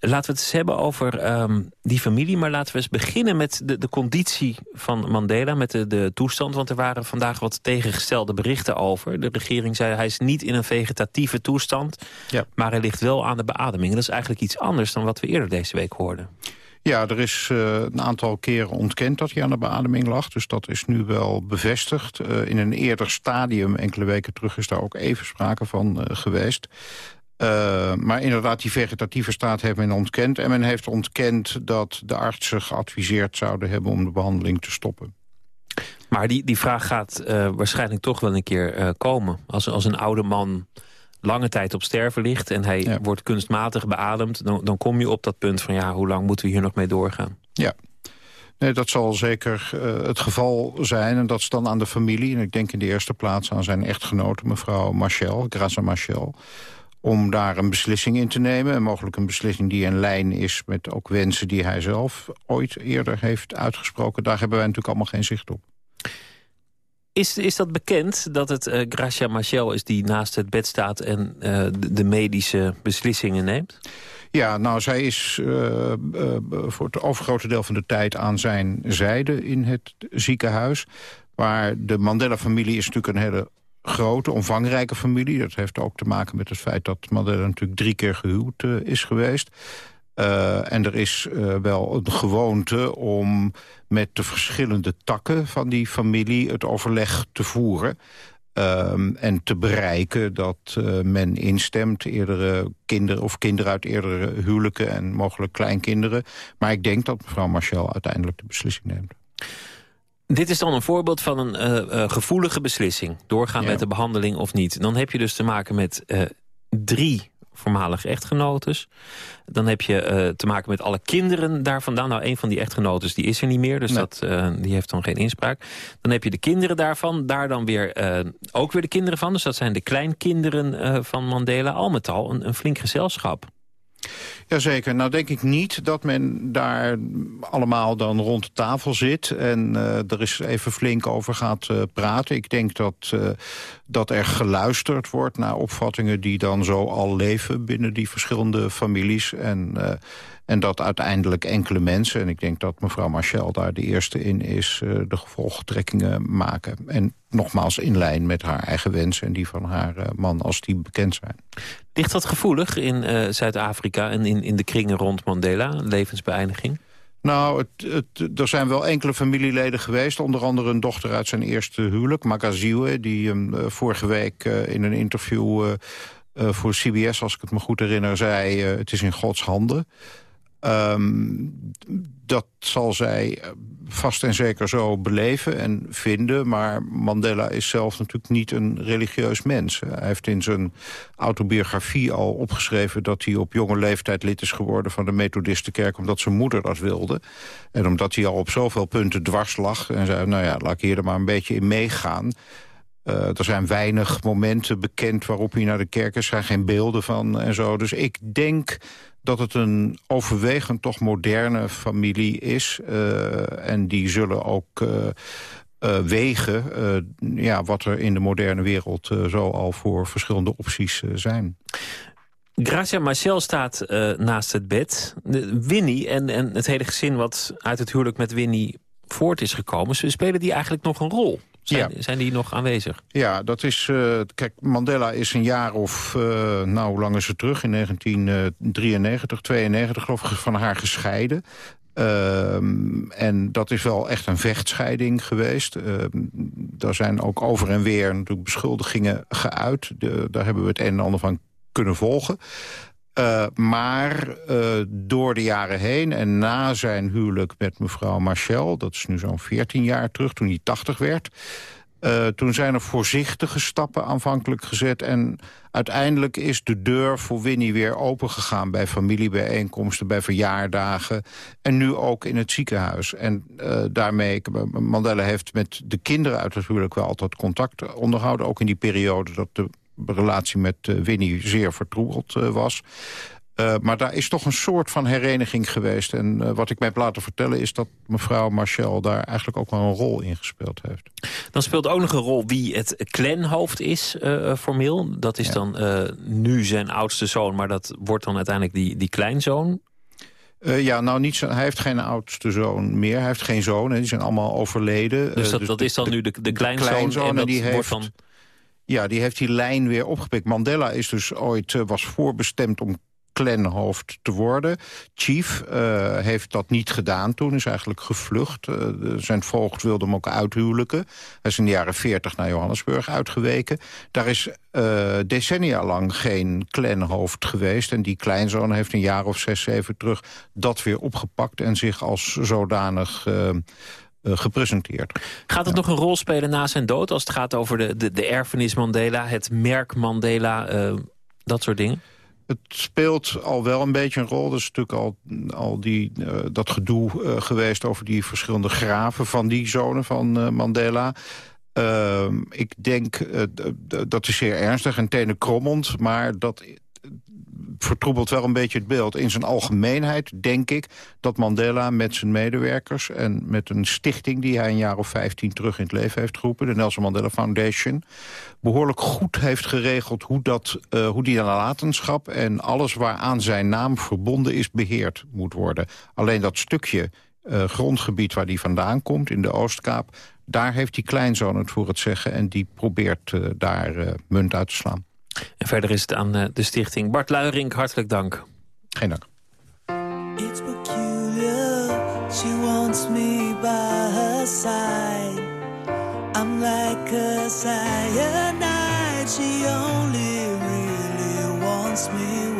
Laten we het eens hebben over ehm, die familie, maar laten we eens beginnen met de, de conditie van Mandela, met de, de toestand. Want er waren vandaag wat tegengestelde berichten over. De regering zei hij is niet in een vegetatieve toestand, Ja. maar hij ligt wel aan de beademing. Dat is eigenlijk iets anders dan wat we eerder deze week hoorden. Ja, er is eh, een aantal keren ontkend dat hij aan de beademing lag. Dus dat is nu wel bevestigd. Eh, in een eerder stadium, enkele weken terug, is daar ook even sprake van eh, geweest. Eh, maar inderdaad, die vegetatieve staat heeft men ontkend. En men heeft ontkend dat de artsen geadviseerd zouden hebben... om de behandeling te stoppen. Maar die, die vraag gaat eh, waarschijnlijk toch wel een keer eh, komen. Als, als een oude man lange tijd op sterven ligt... en hij wordt kunstmatig beademd... Dan, dan kom je op dat punt van ja, hoe lang moeten we hier nog mee doorgaan? Ja. Nee, dat zal zeker het geval zijn. En dat is dan aan de familie. En ik denk in de eerste plaats aan zijn echtgenote, mevrouw Marchel, Graça Marchel. Om daar een beslissing in te nemen. En mogelijk een beslissing die in lijn is met ook wensen die hij zelf ooit eerder heeft uitgesproken. Daar hebben wij natuurlijk allemaal geen zicht op. Is, is dat bekend dat het eh Gracia Machel is die naast het bed staat... en eh, de, de medische beslissingen neemt? Ja, nou, zij is eh, voor het overgrote deel van de tijd aan zijn zijde in het ziekenhuis. Maar de Mandela-familie is natuurlijk een hele grote, omvangrijke familie. Dat heeft ook te maken met het feit dat Mandela natuurlijk drie keer gehuwd eh, is geweest. Eh, en er is eh, wel een gewoonte om met de verschillende takken van die familie het overleg te voeren. Ehm, en te bereiken dat men instemt, eerdere kinderen of kinderen uit eerdere huwelijken en mogelijk kleinkinderen. Maar ik denk dat mevrouw Marchel uiteindelijk de beslissing neemt. Dit is dan een voorbeeld van een eh, eh, gevoelige beslissing. Doorgaan Ja. met de behandeling of niet. Dan heb je dus te maken met eh, drie voormalige echtgenotes. Dan heb je te maken met alle kinderen daar vandaan. Nou, een van die echtgenotes die is er niet meer, dus Nee. dat, die heeft dan geen inspraak. Dan heb je de kinderen daarvan, daar dan weer ook weer de kinderen van. Dus dat zijn de kleinkinderen van Mandela. Al met al een, een flink gezelschap. Jazeker. Nou denk ik niet dat men daar allemaal dan rond de tafel zit... en eh, er is even flink over gaat eh, praten. Ik denk dat, eh, dat er geluisterd wordt naar opvattingen... die dan zo al leven binnen die verschillende families. En, en dat uiteindelijk enkele mensen... en ik denk dat mevrouw Marchel daar de eerste in is... eh, de gevolgtrekkingen maken. En nogmaals in lijn met haar eigen wensen... en die van haar eh, man als die bekend zijn. Ligt dat gevoelig in eh, Zuid-Afrika en in, in de kringen rond Mandela, levensbeëindiging? Nou, het, het, er zijn wel enkele familieleden geweest. Onder andere een dochter uit zijn eerste huwelijk, Magaziwe... die hem vorige week in een interview voor CBS, als ik het me goed herinner... zei, het is in Gods handen. Ehm, dat zal zij eh, vast en zeker zo beleven en vinden. Maar Mandela is zelf natuurlijk niet een religieus mens. Hij heeft in zijn autobiografie al opgeschreven... dat hij op jonge leeftijd lid is geworden van de Methodistenkerk... omdat zijn moeder dat wilde. En omdat hij al op zoveel punten dwars lag. En zei, nou ja, laat ik hier er maar een beetje in meegaan. Eh, er zijn weinig momenten bekend waarop hij naar de kerk is. Er zijn geen beelden van en zo. Dus ik denk dat het een overwegend toch moderne familie is. Eh, en die zullen ook eh, eh, wegen ja, wat er in de moderne wereld zo al voor verschillende opties zijn. Gracia Marcel staat naast het bed. Winnie en, en het hele gezin wat uit het huwelijk met Winnie voort is gekomen... spelen die eigenlijk nog een rol? Zijn, zijn die nog aanwezig? Ja, dat is... eh, kijk, Mandela is een jaar of... eh, nou, hoe lang is het terug? In 1993, 92 geloof ik, van haar gescheiden. Ehm, en dat is wel echt een vechtscheiding geweest. Ehm, daar zijn ook over en weer natuurlijk beschuldigingen geuit. De, daar hebben we het een en ander van kunnen volgen. Uh, maar uh, door de jaren heen en na zijn huwelijk met mevrouw Marcel... dat is nu zo'n 14 jaar terug, toen hij 80 werd... Uh, toen zijn er voorzichtige stappen aanvankelijk gezet... en uiteindelijk is de deur voor Winnie weer opengegaan... bij familiebijeenkomsten, bij verjaardagen... en nu ook in het ziekenhuis. En daarmee, Mandela heeft met de kinderen uit het huwelijk... wel altijd contact onderhouden, ook in die periode... dat de relatie met uh, Winnie zeer vertroebeld was... Uh, maar daar is toch een soort van hereniging geweest. En uh, wat ik mij heb laten vertellen is dat mevrouw Marcel... daar eigenlijk ook wel een rol in gespeeld heeft. Dan speelt ook nog een rol wie het clanhoofd is uh, formeel. Dat is ja. dan nu zijn oudste zoon, maar dat wordt dan uiteindelijk die, die kleinzoon. ja, nou, niet zo, hij heeft geen oudste zoon meer. Hij heeft geen zoon, die zijn allemaal overleden. Dus dat, dus dat de, is dan de, nu de, de kleinzoon, kleinzoon en dat die wordt heeft, dan... Ja, die heeft die lijn weer opgepikt. Mandela is dus ooit was voorbestemd om clanhoofd te worden. Chief uh, heeft dat niet gedaan toen, is eigenlijk gevlucht. Uh, zijn voogd wilde hem ook uithuwelijken. Hij is in de jaren 40 naar Johannesburg uitgeweken. Daar is uh, decennia lang geen clanhoofd geweest. En die kleinzoon heeft een jaar of zes, zeven terug dat weer opgepakt... en zich als zodanig... Uh, gepresenteerd. Gaat het ja. nog een rol spelen na zijn dood... als het gaat over de, de, de erfenis Mandela, het merk Mandela, uh, dat soort dingen? Het speelt al wel een beetje een rol. Er is natuurlijk al, al die, uh, dat gedoe uh, geweest over die verschillende graven van die zonen van uh, Mandela. Ehm, ik denk, dat is zeer ernstig en tenenkrommend, maar dat vertroebelt wel een beetje het beeld. In zijn algemeenheid denk ik dat Mandela met zijn medewerkers... en met een stichting die hij een jaar of 15 terug in het leven heeft geroepen... de Nelson Mandela Foundation... behoorlijk goed heeft geregeld hoe, dat, uh, hoe die nalatenschap... en alles waaraan zijn naam verbonden is beheerd moet worden. Alleen dat stukje uh, grondgebied waar die vandaan komt, in de Oostkaap... daar heeft die kleinzoon het voor het zeggen... en die probeert uh, daar munt uit te slaan. En verder is het aan de stichting Bart Luiring. Hartelijk dank. Geen dank. It's peculiar, she wants me by her side. I'm like a cyanide, she only really wants me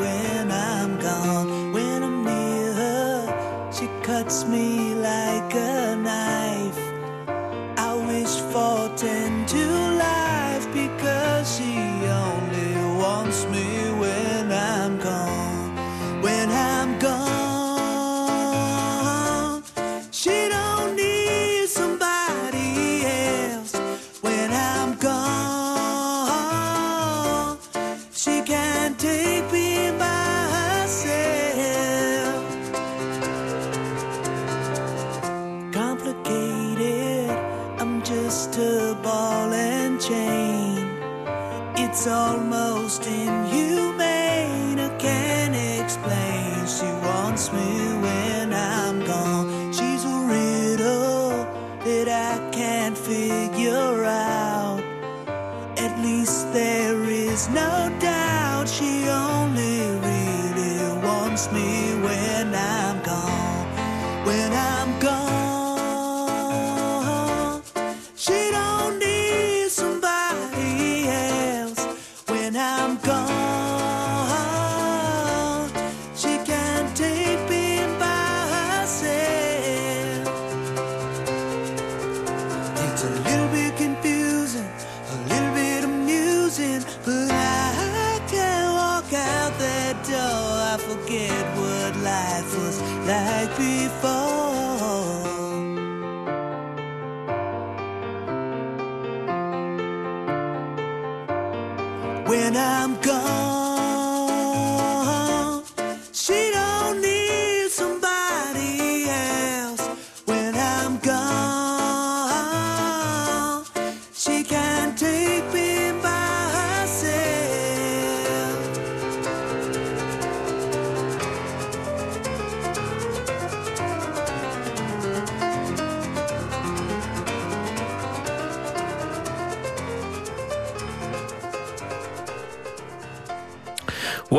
When I'm gone,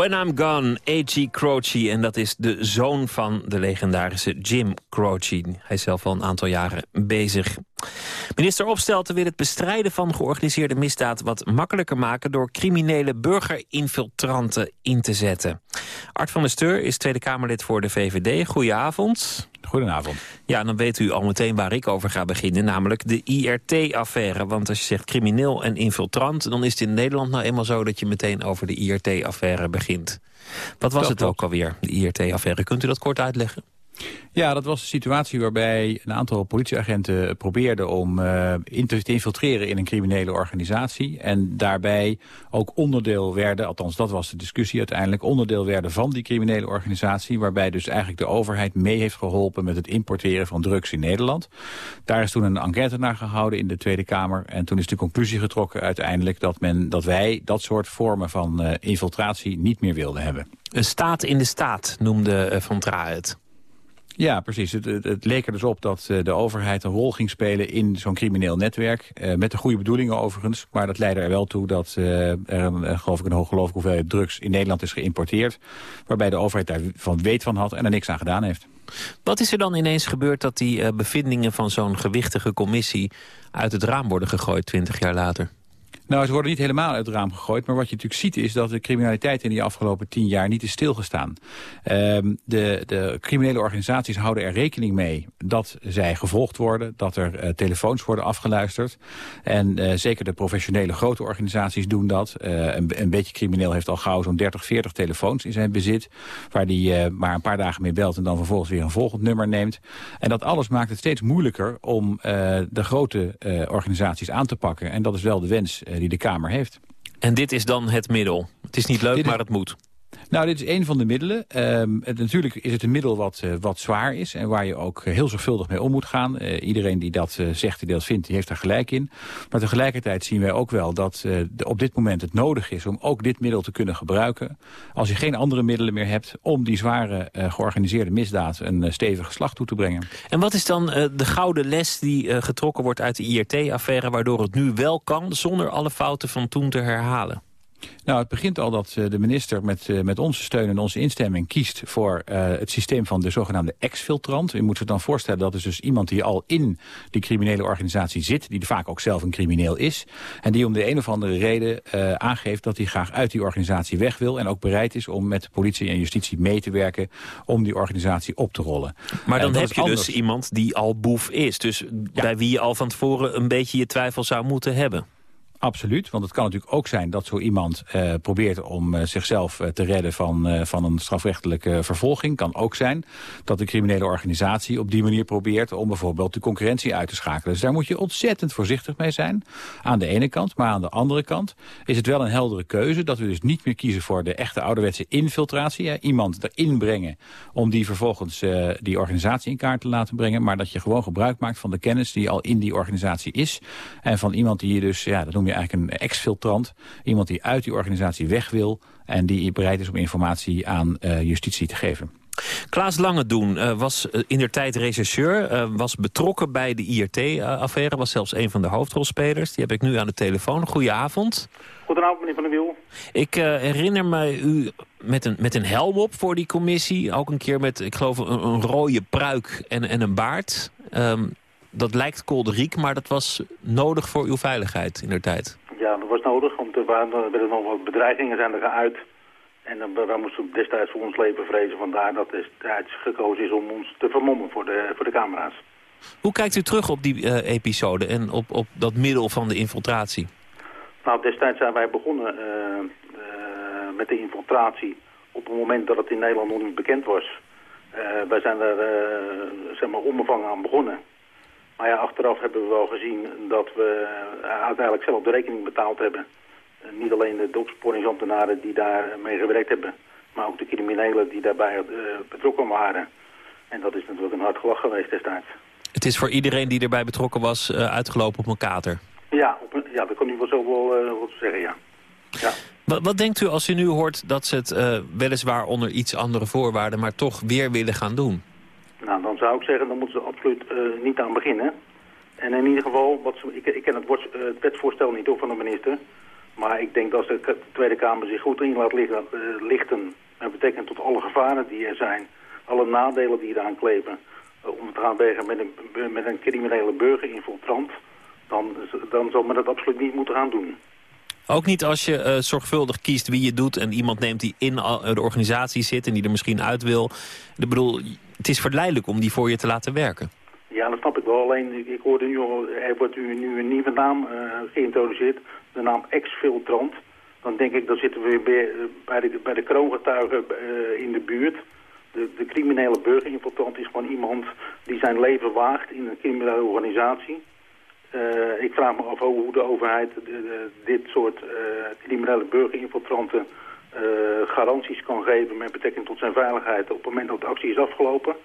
When I'm Gone, A.G. Croce. En dat is de zoon van de legendarische Jim Croce. Hij is zelf al een aantal jaren bezig. Minister Opstelten wil het bestrijden van georganiseerde misdaad... wat makkelijker maken door criminele burgerinfiltranten in te zetten. Art van der Steur is Tweede Kamerlid voor de VVD. Goedenavond. Goedenavond. Ja, dan weet u al meteen waar ik over ga beginnen, namelijk de IRT-affaire. Want als je zegt crimineel en infiltrant, dan is het in Nederland nou eenmaal zo dat je meteen over de IRT-affaire begint. Wat was Dat het klopt. ook alweer, de IRT-affaire? Kunt u dat kort uitleggen? Ja, dat was een situatie waarbij een aantal politieagenten probeerden om eh, in te, te infiltreren in een criminele organisatie. En daarbij ook onderdeel werden, althans dat was de discussie uiteindelijk, onderdeel werden van die criminele organisatie. Waarbij dus eigenlijk de overheid mee heeft geholpen met het importeren van drugs in Nederland. Daar is toen een enquête naar gehouden in de Tweede Kamer. En toen is de conclusie getrokken uiteindelijk dat, men, dat wij dat soort vormen van eh, infiltratie niet meer wilden hebben. Een staat in de staat noemde eh, Van Traa het. Ja, precies. Het, leek er dus op dat eh, de overheid een rol ging spelen in zo'n crimineel netwerk. eh, met de goede bedoelingen overigens. Maar dat leidde er wel toe dat eh, er geloof ik een hooggelooflijke hoeveelheid drugs in Nederland is geïmporteerd. Waarbij de overheid daarvan weet van had en er niks aan gedaan heeft. Wat is er dan ineens gebeurd dat die bevindingen van zo'n gewichtige commissie uit het raam worden gegooid twintig jaar later? Nou, ze worden niet helemaal uit het raam gegooid. Maar wat je natuurlijk ziet is dat de criminaliteit in die afgelopen tien jaar niet is stilgestaan. Ehm, de, de criminele organisaties houden er rekening mee dat zij gevolgd worden. Dat er eh, telefoons worden afgeluisterd. En eh, zeker de professionele grote organisaties doen dat. Eh, een, een beetje crimineel heeft al gauw zo'n 30, 40 telefoons in zijn bezit. Waar eh, maar een paar dagen mee belt en dan vervolgens weer een volgend nummer neemt. En dat alles maakt het steeds moeilijker om de grote organisaties aan te pakken. En dat is wel de wens die de Kamer heeft. En dit is dan het middel. Het is niet leuk, is- maar het moet. Nou, dit is een van de middelen. Ehm, natuurlijk is het een middel wat, eh, wat zwaar is... en waar je ook eh, heel zorgvuldig mee om moet gaan. Eh, iedereen die dat zegt, die dat vindt, die heeft daar gelijk in. Maar tegelijkertijd zien wij ook wel dat de- op dit moment het nodig is... om ook dit middel te kunnen gebruiken. Als je geen andere middelen meer hebt... om die zware georganiseerde misdaad een stevige slag toe te brengen. En wat is dan de gouden les die getrokken wordt uit de IRT-affaire... waardoor het nu wel kan, zonder alle fouten van toen te herhalen? Nou, het begint al dat eh, de minister met, eh, met onze steun en onze instemming kiest voor eh, het systeem van de zogenaamde ex-filtrant. U moet zich dan voorstellen dat is dus iemand die al in die criminele organisatie zit, die vaak ook zelf een crimineel is. En die om de een of andere reden aangeeft dat hij graag uit die organisatie weg wil en ook bereid is om met politie en justitie mee te werken om die organisatie op te rollen. Maar dan heb je anders. dus iemand die al boef is. Dus bij wie je al van tevoren een beetje je twijfel zou moeten hebben. Absoluut, want het kan natuurlijk ook zijn dat zo iemand eh, probeert om eh, zichzelf eh, te redden van, van een strafrechtelijke vervolging. Kan ook zijn dat de criminele organisatie op die manier probeert om bijvoorbeeld de concurrentie uit te schakelen. Dus daar moet je ontzettend voorzichtig mee zijn. Aan de ene kant, maar aan de andere kant is het wel een heldere keuze dat we dus niet meer kiezen voor de echte ouderwetse infiltratie. Iemand erin brengen om die vervolgens die organisatie in kaart te laten brengen. Maar dat je gewoon gebruik maakt van de kennis die al in die organisatie is. En van iemand die je dus, ja, dat noem je eigenlijk een ex-filtrant. Iemand die uit die organisatie weg wil en die bereid is om informatie aan eh, justitie te geven. Klaas Langedoen eh, was eh, in der tijd rechercheur, eh, was betrokken bij de IRT-affaire... was zelfs een van de hoofdrolspelers. Die heb ik nu aan de telefoon. Goedenavond. Goedenavond, meneer Van der Wiel. Ik eh, herinner me u met een, met een helm op voor die commissie. Ook een keer met, ik geloof, een, een rode pruik en, en een baard. Ehm, dat lijkt kolderiek, maar dat was nodig voor uw veiligheid in der tijd. Ja, dat was nodig, want er er werden nog wat bedreigingen zijn er geuit. En wij moesten destijds voor ons leven vrezen. Vandaar dat destijds gekozen is om ons te vermommen voor de, voor de camera's. Hoe kijkt u terug op die eh, episode en op, op dat middel van de infiltratie? Nou, destijds zijn wij begonnen uh, uh, met de infiltratie op het moment dat het in Nederland nog niet bekend was. Wij zijn er zeg maar onbevangen aan begonnen. Maar ja, achteraf hebben we wel gezien dat we uiteindelijk zelf de rekening betaald hebben. niet alleen de opsporingsambtenaren die daar mee gewerkt hebben, maar ook de criminelen die daarbij betrokken waren. En dat is natuurlijk een hard gelach geweest destijds. Het is voor iedereen die erbij betrokken was uitgelopen op een kater? Ja, op, ja, dat kan u wel zo wel uh, wat zeggen, ja. ja. Wat, wat, denkt u als u nu hoort dat ze het uh, weliswaar onder iets andere voorwaarden... maar toch weer willen gaan doen? Nou, dan zou ik zeggen, dan moeten ze absoluut uh, niet aan beginnen. En in ieder geval, wat ik, ik ken het, het wetsvoorstel niet ook van de minister... Maar ik denk dat als de Tweede Kamer zich goed in laat lichten, eh, lichten met betrekking tot alle gevaren die er zijn, alle nadelen die eraan kleven, eh, om te gaan wegen met een, met een criminele burgerinfiltrant, dan, dan zou men dat absoluut niet moeten gaan doen. Ook niet als je eh, zorgvuldig kiest wie je doet... en iemand neemt die in de organisatie zit en die er misschien uit wil. Ik bedoel, het is verleidelijk om die voor je te laten werken. Ja, dat snap ik wel. Alleen, ik, hoorde nu er wordt nu, een nieuwe naam eh, geïntroduceerd. De naam exfiltrant. Dan denk ik, dan zitten we weer bij, eh, bij de, bij de kroongetuigen eh, in de buurt. De, de criminele burgerinfiltrant is gewoon iemand die zijn leven waagt in een criminele organisatie. Ik vraag me af hoe de overheid de- dit soort criminele burgerinfiltranten garanties kan geven met betrekking tot zijn veiligheid op het moment dat de actie is afgelopen.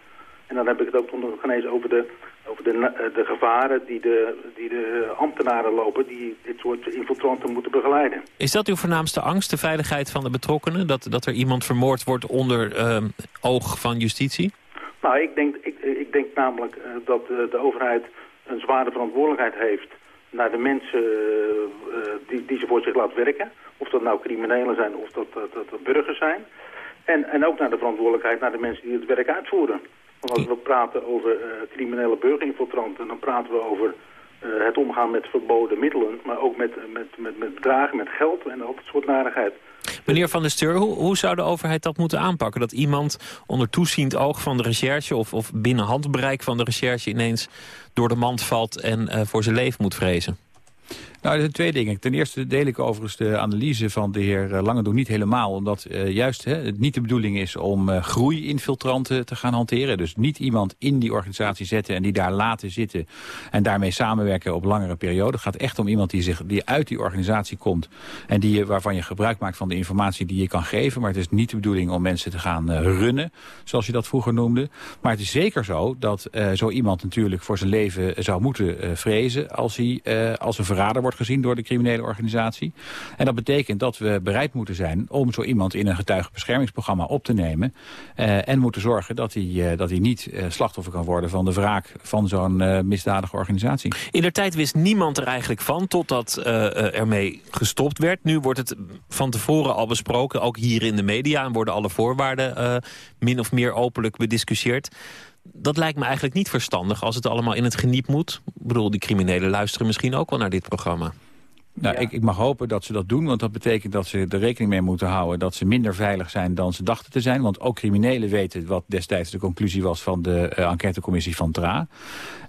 En dan heb ik het ook nog eens over de, over de, eh, de gevaren die de, die de ambtenaren lopen die dit soort infiltranten moeten begeleiden. Is dat uw voornaamste angst, de veiligheid van de betrokkenen? Dat, dat er iemand vermoord wordt onder ehm, oog van justitie? Nou, ik denk, ik, ik denk namelijk eh, dat eh, de overheid een zware verantwoordelijkheid heeft naar de mensen eh, eh, die, die ze voor zich laat werken. Of dat nou criminelen zijn of dat, dat, dat, burgers zijn. En, en ook naar de verantwoordelijkheid naar de mensen die het werk uitvoeren. Want als we praten over eh, criminele burgerinfiltranten, dan praten we over eh, het omgaan met verboden middelen, maar ook met, met, met, met bedragen, met geld en al dat soort narigheid. Meneer Van der Steur, hoe, hoe zou de overheid dat moeten aanpakken? Dat iemand onder toeziend oog van de recherche... of, of binnen handbereik van de recherche ineens door de mand valt... en eh, voor zijn leven moet vrezen? Nou, er zijn twee dingen. Ten eerste deel ik overigens de analyse van de heer eh, Langendoen niet helemaal. Omdat eh, juist hè, het niet de bedoeling is om eh, groeiinfiltranten te gaan hanteren. Dus niet iemand in die organisatie zetten en die daar laten zitten. En daarmee samenwerken op langere periode. Het gaat echt om iemand die, zich, die uit die organisatie komt. En die, waarvan je gebruik maakt van de informatie die je kan geven. Maar het is niet de bedoeling om mensen te gaan runnen. Zoals je dat vroeger noemde. Maar het is zeker zo dat zo iemand natuurlijk voor zijn leven zou moeten vrezen. Als hij als een verrader wordt gezien door de criminele organisatie. En dat betekent dat we bereid moeten zijn om zo iemand in een getuigenbeschermingsprogramma op te nemen. eh, en moeten zorgen dat hij, eh, dat hij niet eh, slachtoffer kan worden van de wraak van zo'n misdadige organisatie. In der tijd wist niemand er eigenlijk van totdat ermee gestopt werd. Nu wordt het van tevoren al besproken, ook hier in de media... en worden alle voorwaarden min of meer openlijk bediscussieerd. Dat lijkt me eigenlijk niet verstandig als het allemaal in het geniep moet. Ik bedoel, die criminelen luisteren misschien ook wel naar dit programma. Nou, ik, ik mag hopen dat ze dat doen, want dat betekent dat ze er rekening mee moeten houden dat ze minder veilig zijn dan ze dachten te zijn. Want ook criminelen weten wat destijds de conclusie was van de eh, enquêtecommissie van TRA.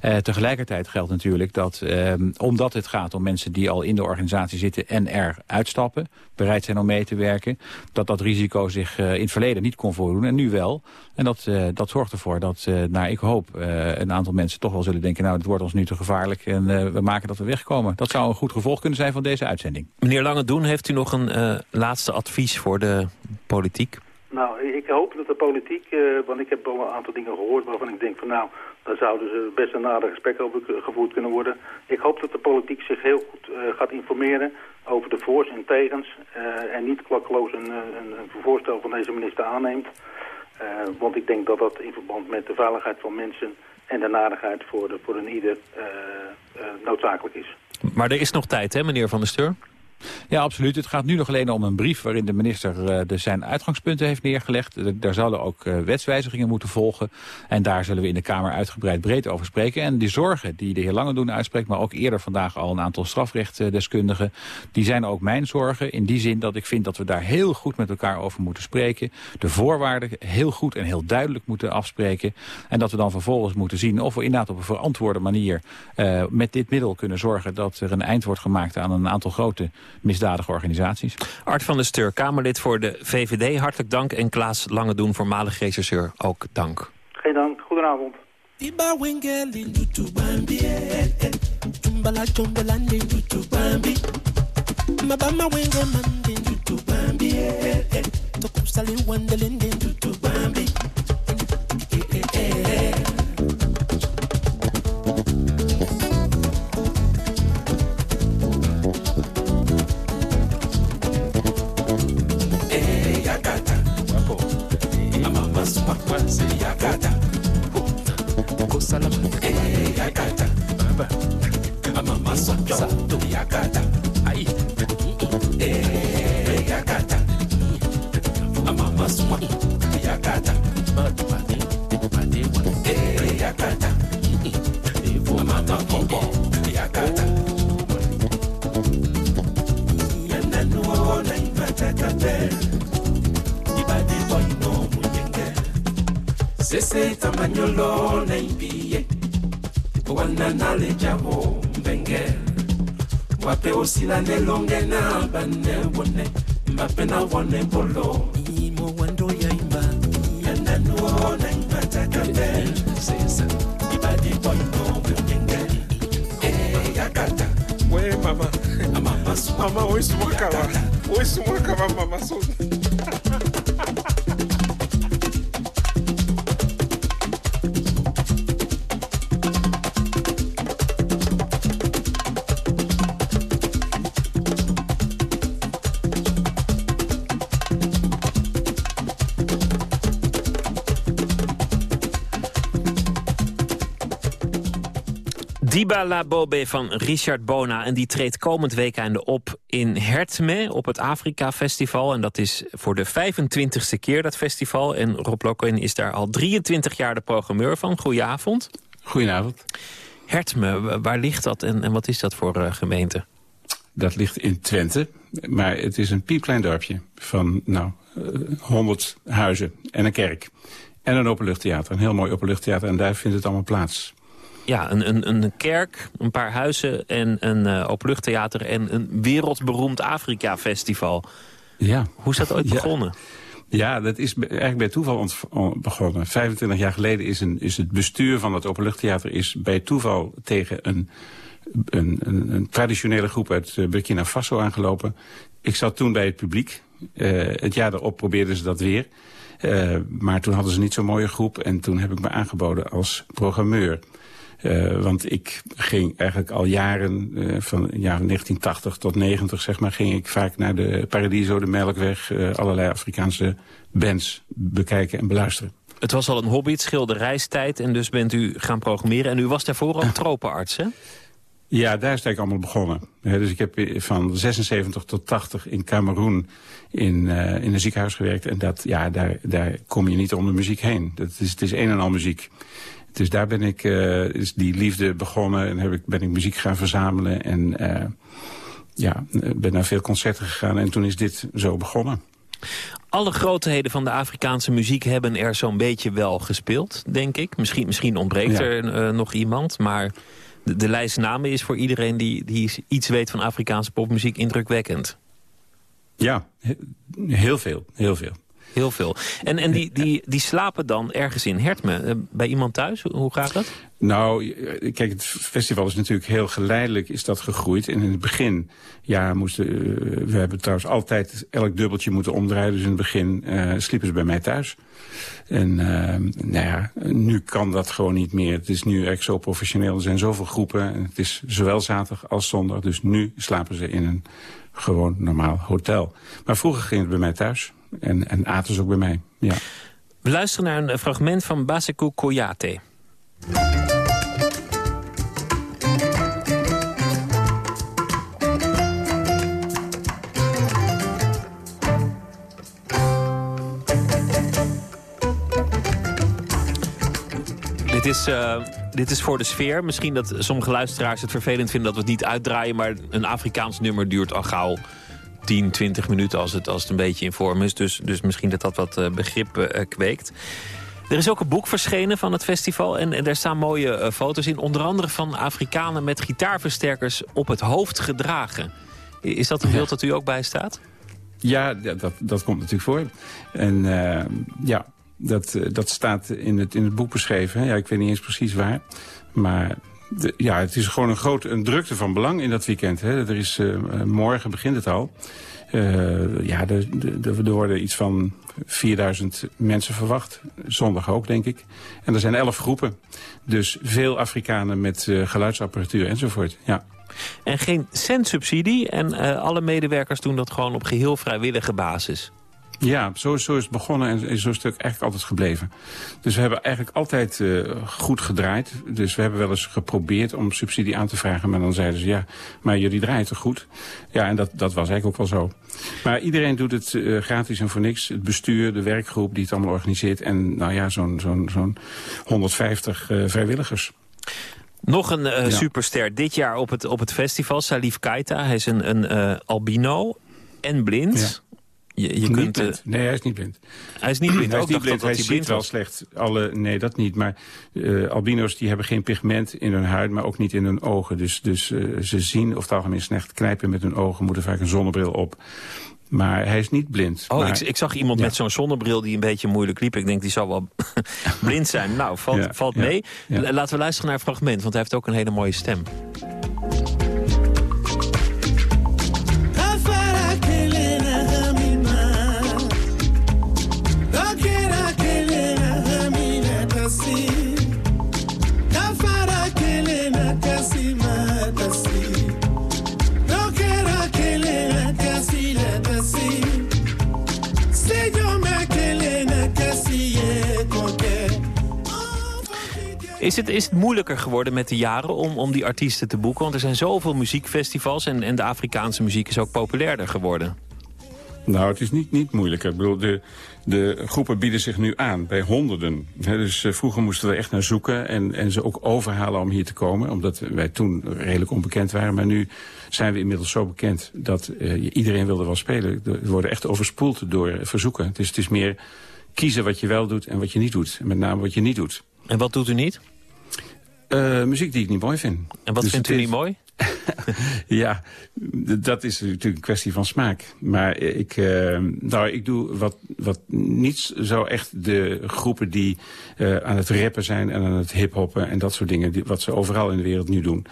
Eh, tegelijkertijd geldt natuurlijk dat, eh, omdat het gaat om mensen die al in de organisatie zitten en er uitstappen, bereid zijn om mee te werken, dat dat risico zich eh, in het verleden niet kon voordoen en nu wel. En dat, eh, dat zorgt ervoor dat, eh, naar ik hoop, eh, een aantal mensen toch wel zullen denken, nou, het wordt ons nu te gevaarlijk en eh, we maken dat we wegkomen. Dat zou een goed gevolg kunnen zijn van deze uitzending. Meneer Langedoen, heeft u nog een eh, laatste advies voor de politiek? Nou, ik hoop dat de politiek, eh, want ik heb al een aantal dingen gehoord waarvan ik denk van nou, daar zouden ze best een nader gesprek over gevoerd kunnen worden. Ik hoop dat de politiek zich heel goed eh, gaat informeren over de voor's en tegens eh, en niet klakkeloos een, een, een voorstel van deze minister aanneemt. Eh, want ik denk dat dat in verband met de veiligheid van mensen en de nadigheid voor, de, voor een ieder eh, eh, noodzakelijk is. Maar er is nog tijd, hè, meneer Van der Steur? Ja, absoluut. Het gaat nu nog alleen om een brief waarin de minister eh, de zijn uitgangspunten heeft neergelegd. Daar zouden ook eh, wetswijzigingen moeten volgen. En daar zullen we in de Kamer uitgebreid breed over spreken. En die zorgen die de heer Langendoen uitspreekt, maar ook eerder vandaag al een aantal strafrechtdeskundigen, die zijn ook mijn zorgen. In die zin dat ik vind dat we daar heel goed met elkaar over moeten spreken. De voorwaarden heel goed en heel duidelijk moeten afspreken. En dat we dan vervolgens moeten zien of we inderdaad op een verantwoorde manier eh, met dit middel kunnen zorgen dat er een eind wordt gemaakt aan een aantal grote misdadige organisaties. Art van der Steur, Kamerlid voor de VVD, hartelijk dank. En Klaas Langedoen, voormalig rechercheur, ook dank. Geen dank, goedenavond. Iba wengeli ndutu bambi. Tumbala tumbala ndi ndutu bambi Mabama wenge mandi ndutu bambi. Tokusali wandele ndi ndutu bambi Eh, eh, eh. Eh, mama siyakata kosala eh, eh, eh, yakata baba. Mama sato yakata ai. Yakata mama swa yakata mad pate pate yakata evo mama popo yakata oh. yananu ona imatakapela Sese tamanyolo na ibiye. Wana nale jabo mbenge. Wape osila nelonge na bane wone. Mbape na wone bolo. Imo wando ya imba. Yananuo na imatakate. Sesa. Ibadi boy no munyenge. Eh, yakata. We mama. Mama swa. Mama, oisu mwakaba. Oisu mwakaba mama so. Diba La Bobe van Richard Bona. En die treedt komend weekende op in Hertme op het Afrika Festival. En dat is voor de 25ste keer dat festival. En Rob Lokken is daar al 23 jaar de programmeur van. Goedenavond. Goedenavond. Hertme, wa- waar ligt dat en, en wat is dat voor eh, gemeente? Dat ligt in Twente, maar het is een piepklein dorpje van nou, eh, 100 huizen en een kerk. En een openluchttheater, een heel mooi openluchttheater. En daar vindt het allemaal plaats. Ja, een, een, een kerk, een paar huizen en een eh openluchttheater... en een wereldberoemd Afrika-festival. Ja. Hoe is dat ooit begonnen? Ja, dat is eigenlijk bij toeval begonnen. 25 jaar geleden is, een, is het bestuur van het openluchttheater... is bij toeval tegen een, een, een, een traditionele groep uit eh, Burkina Faso aangelopen. Ik zat toen bij het publiek. Eh, het jaar daarop probeerden ze dat weer. Maar toen hadden ze niet zo'n mooie groep. En toen heb ik me aangeboden als programmeur. Eh, want ik ging eigenlijk al jaren, eh, van jaren 1980 tot 90 zeg maar, ging ik vaak naar de Paradiso, de Melkweg, eh, allerlei Afrikaanse bands bekijken en beluisteren. Het was al een hobby, het scheelde reistijd en dus bent u gaan programmeren. En u was daarvoor ook tropenarts, hè? Ja, daar is het eigenlijk allemaal begonnen. Dus ik heb van 76 tot 80 in Cameroen in, eh, in een ziekenhuis gewerkt. En dat, ja, daar, daar kom je niet om de muziek heen. Dat is, het is een en al muziek. Dus daar ben ik, eh, is die liefde begonnen en heb ik, ben ik muziek gaan verzamelen. En eh, ja, ben naar veel concerten gegaan en toen is dit zo begonnen. Alle grootheden van de Afrikaanse muziek hebben er zo'n beetje wel gespeeld, denk ik. Misschien, misschien ontbreekt Ja. er nog iemand, maar de, de lijst namen is voor iedereen die, die iets weet van Afrikaanse popmuziek indrukwekkend. Ja, he- heel veel, heel veel. Heel veel. En, en die, die, die slapen dan ergens in Hertme, eh, bij iemand thuis? Hoe gaat dat? Nou, eh, kijk, het festival is natuurlijk heel geleidelijk is dat gegroeid. En in het begin, ja, moesten, eh, we hebben trouwens altijd elk dubbeltje moeten omdraaien. Dus in het begin sliepen ze bij mij thuis. En nou ja, nu kan dat gewoon niet meer. Het is nu echt zo professioneel. Er zijn zoveel groepen. En het is zowel zaterdag als zondag. Dus nu slapen ze in een gewoon normaal hotel. Maar vroeger ging het bij mij thuis. En, en aten ze ook bij mij, ja. We luisteren naar een fragment van Baseku Koyate. Dit is, eh, dit is voor de sfeer. Misschien dat sommige luisteraars het vervelend vinden dat we het niet uitdraaien... maar een Afrikaans nummer duurt al gauw 10, 20 minuten als het, als het een beetje in vorm is. Dus, dus misschien dat dat wat eh, begrip eh, kweekt. Er is ook een boek verschenen van het festival en, en daar staan mooie foto's in. Onder andere van Afrikanen met gitaarversterkers op het hoofd gedragen. Is dat een beeld dat u ook bijstaat? Ja, dat, dat, komt natuurlijk voor. En ja, dat, eh, dat staat in het, in het boek beschreven. Ja, ik weet niet eens precies waar. Maar ja, het is gewoon een grote een drukte van belang in dat weekend. Hè. Er is, eh, morgen begint het al. Eh, ja, er, er, worden iets van 4000 mensen verwacht. Zondag ook, denk ik. En er zijn elf groepen. Dus veel Afrikanen met eh, geluidsapparatuur enzovoort. Ja. En geen cent subsidie en eh, alle medewerkers doen dat gewoon op geheel vrijwillige basis. Ja, zo, zo is het begonnen en is zo is het ook eigenlijk altijd gebleven. Dus we hebben eigenlijk altijd uh, goed gedraaid. Dus we hebben wel eens geprobeerd om subsidie aan te vragen. Maar dan zeiden ze, ja, maar jullie draaien toch goed? Ja, en dat, dat was eigenlijk ook wel zo. Maar iedereen doet het uh, gratis en voor niks. Het bestuur, de werkgroep die het allemaal organiseert. En nou ja, zo'n zo'n zo'n 150 uh, vrijwilligers. Nog een ja. superster dit jaar op het, op het festival, Salif Keita. Hij is een, een albino en blind. Ja. Je, je kunt, uh, nee, hij is niet blind. Hij is niet blind. hij is ook niet blind. Dat hij hij ziet wel slecht. Alle, nee, dat niet. Maar uh, albino's die hebben geen pigment in hun huid, maar ook niet in hun ogen. Dus, dus uh, ze zien of het algemeen slecht knijpen met hun ogen, moeten vaak een zonnebril op. Maar hij is niet blind. Oh, maar, ik, ik, zag iemand ja. met zo'n zonnebril die een beetje moeilijk liep. Ik denk, die zal wel blind zijn. Nou, valt, Ja, valt mee. ja. Laten we luisteren naar een fragment, want hij heeft ook een hele mooie stem. Is het, is het moeilijker geworden met de jaren om, om die artiesten te boeken? Want er zijn zoveel muziekfestivals en, en de Afrikaanse muziek is ook populairder geworden. Nou, het is niet, niet moeilijk. Ik bedoel, de, de groepen bieden zich nu aan bij honderden. He, dus uh, vroeger moesten we echt naar zoeken en, en ze ook overhalen om hier te komen. Omdat wij toen redelijk onbekend waren. Maar nu zijn we inmiddels zo bekend dat uh, iedereen wilde wel spelen. We worden echt overspoeld door verzoeken. Dus het is meer kiezen wat je wel doet en wat je niet doet. Met name wat je niet doet. En wat doet u niet? Uh, muziek die ik niet mooi vind. En wat Dus vindt u niet mooi? Ja, dat is natuurlijk een kwestie van smaak. Maar ik, uh, nou, ik doe wat, wat niet zo echt de groepen die uh, aan het rappen zijn... en aan het hiphoppen en dat soort dingen, die, wat ze overal in de wereld nu doen.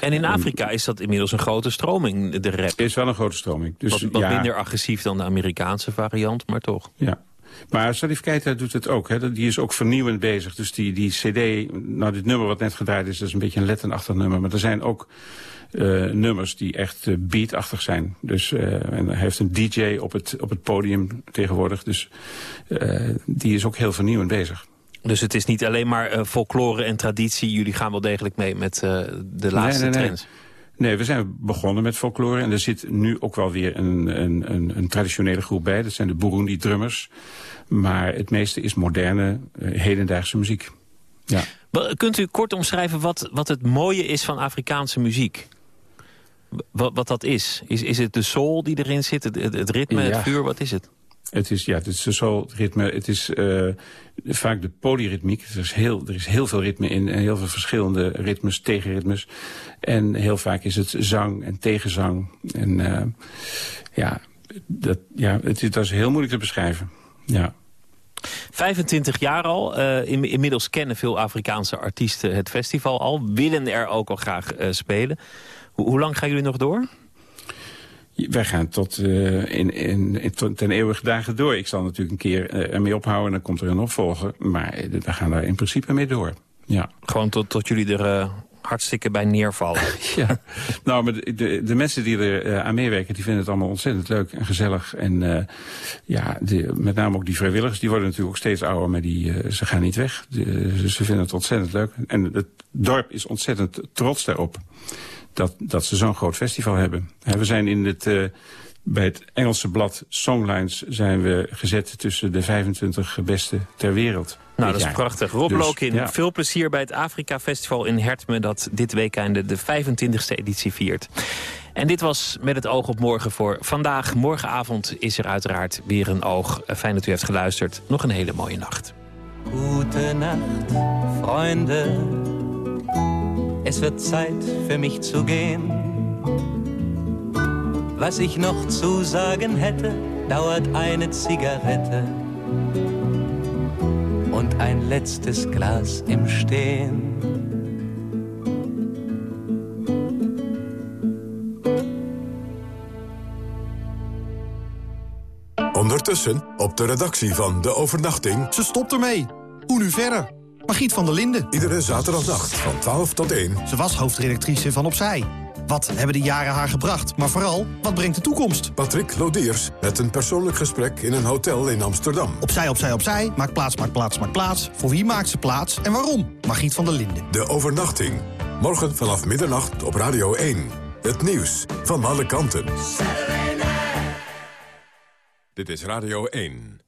En in Afrika is dat inmiddels een grote stroming, de rap. Is wel een grote stroming. Dus, wat wat ja, minder agressief dan de Amerikaanse variant, maar toch. Ja. Maar Salif Keita doet het ook. Hè. Die is ook vernieuwend bezig. Dus die, die cd, nou dit nummer wat net gedraaid is... dat is een beetje een lettenachtig nummer. Maar er zijn ook uh, nummers die echt uh, beatachtig zijn. Dus, uh, en hij heeft een DJ op het, op het podium tegenwoordig. Dus die is ook heel vernieuwend bezig. Dus het is niet alleen maar folklore en traditie. Jullie gaan wel degelijk mee met de laatste nee, nee, nee. trends. Nee, we zijn begonnen met folklore. En er zit nu ook wel weer een, een, een, een traditionele groep bij. Dat zijn de Burundi-drummers. Maar het meeste is moderne, uh, hedendaagse muziek. Ja. Kunt u kort omschrijven wat, wat het mooie is van Afrikaanse muziek? Wat, wat dat is? is? Is het de soul die erin zit? Het, het, het ritme, Ja. het vuur? Wat is het? Het is, ja, het is ritme. Het is uh, vaak de polyritmiek. Er is, heel, er is heel veel ritme in en heel veel verschillende ritmes, tegenritmes. En heel vaak is het zang en tegenzang. En uh, ja, dat, ja het, is, dat heel moeilijk te beschrijven. Ja. 25 jaar al. In, inmiddels kennen veel Afrikaanse artiesten het festival al. Willen er ook al graag spelen. Ho hoe lang gaan jullie nog door? Wij gaan tot, uh, in, in, in, ten eeuwige dagen door. Ik zal natuurlijk een keer uh, ermee ophouden en dan komt er een opvolger. Maar uh, we gaan daar in principe mee door. Ja. Gewoon tot, tot jullie er hartstikke bij neervallen. ja, nou, maar de, de, de mensen die er uh, aan meewerken, die vinden het allemaal ontzettend leuk en gezellig. En uh, ja, de, met name ook die vrijwilligers, die worden natuurlijk ook steeds ouder, maar die, uh, ze gaan niet weg. De, ze vinden het ontzettend leuk. En het dorp is ontzettend trots daarop dat, dat ze zo'n groot festival hebben. We zijn in het, uh, bij het Engelse blad Songlines zijn we gezet tussen de 25 beste ter wereld. Nou, dat is prachtig. Rob Dus, Lokin, ja. veel plezier bij het Afrika Festival in Hertme... dat dit weekend de 25e editie viert. En dit was Met het oog op morgen voor vandaag. Morgenavond is er uiteraard weer een oog. Fijn dat u heeft geluisterd. Nog een hele mooie nacht. Gute Nacht, Freunde. Es wird Zeit für mich zu gehen. Was ich noch zu sagen hätte, dauert eine Zigarette und ein letztes Glas im Stehen. Ondertussen op de redactie van De Overnachting... Ze stopt ermee. Hoe nu verder? Margriet van der Linden. Iedere zaterdagnacht van 12 tot 1. Ze was hoofdredactrice van Opzij. Wat hebben de jaren haar gebracht? Maar vooral, wat brengt de toekomst? Patrick Lodiers met een persoonlijk gesprek in een hotel in Amsterdam. Opzij, opzij, opzij. Maak plaats, maak plaats, maak plaats. Voor wie maakt ze plaats en waarom? Margriet van der Linden. De overnachting. Morgen vanaf middernacht op Radio 1. Het nieuws van alle kanten. Dit is Radio 1.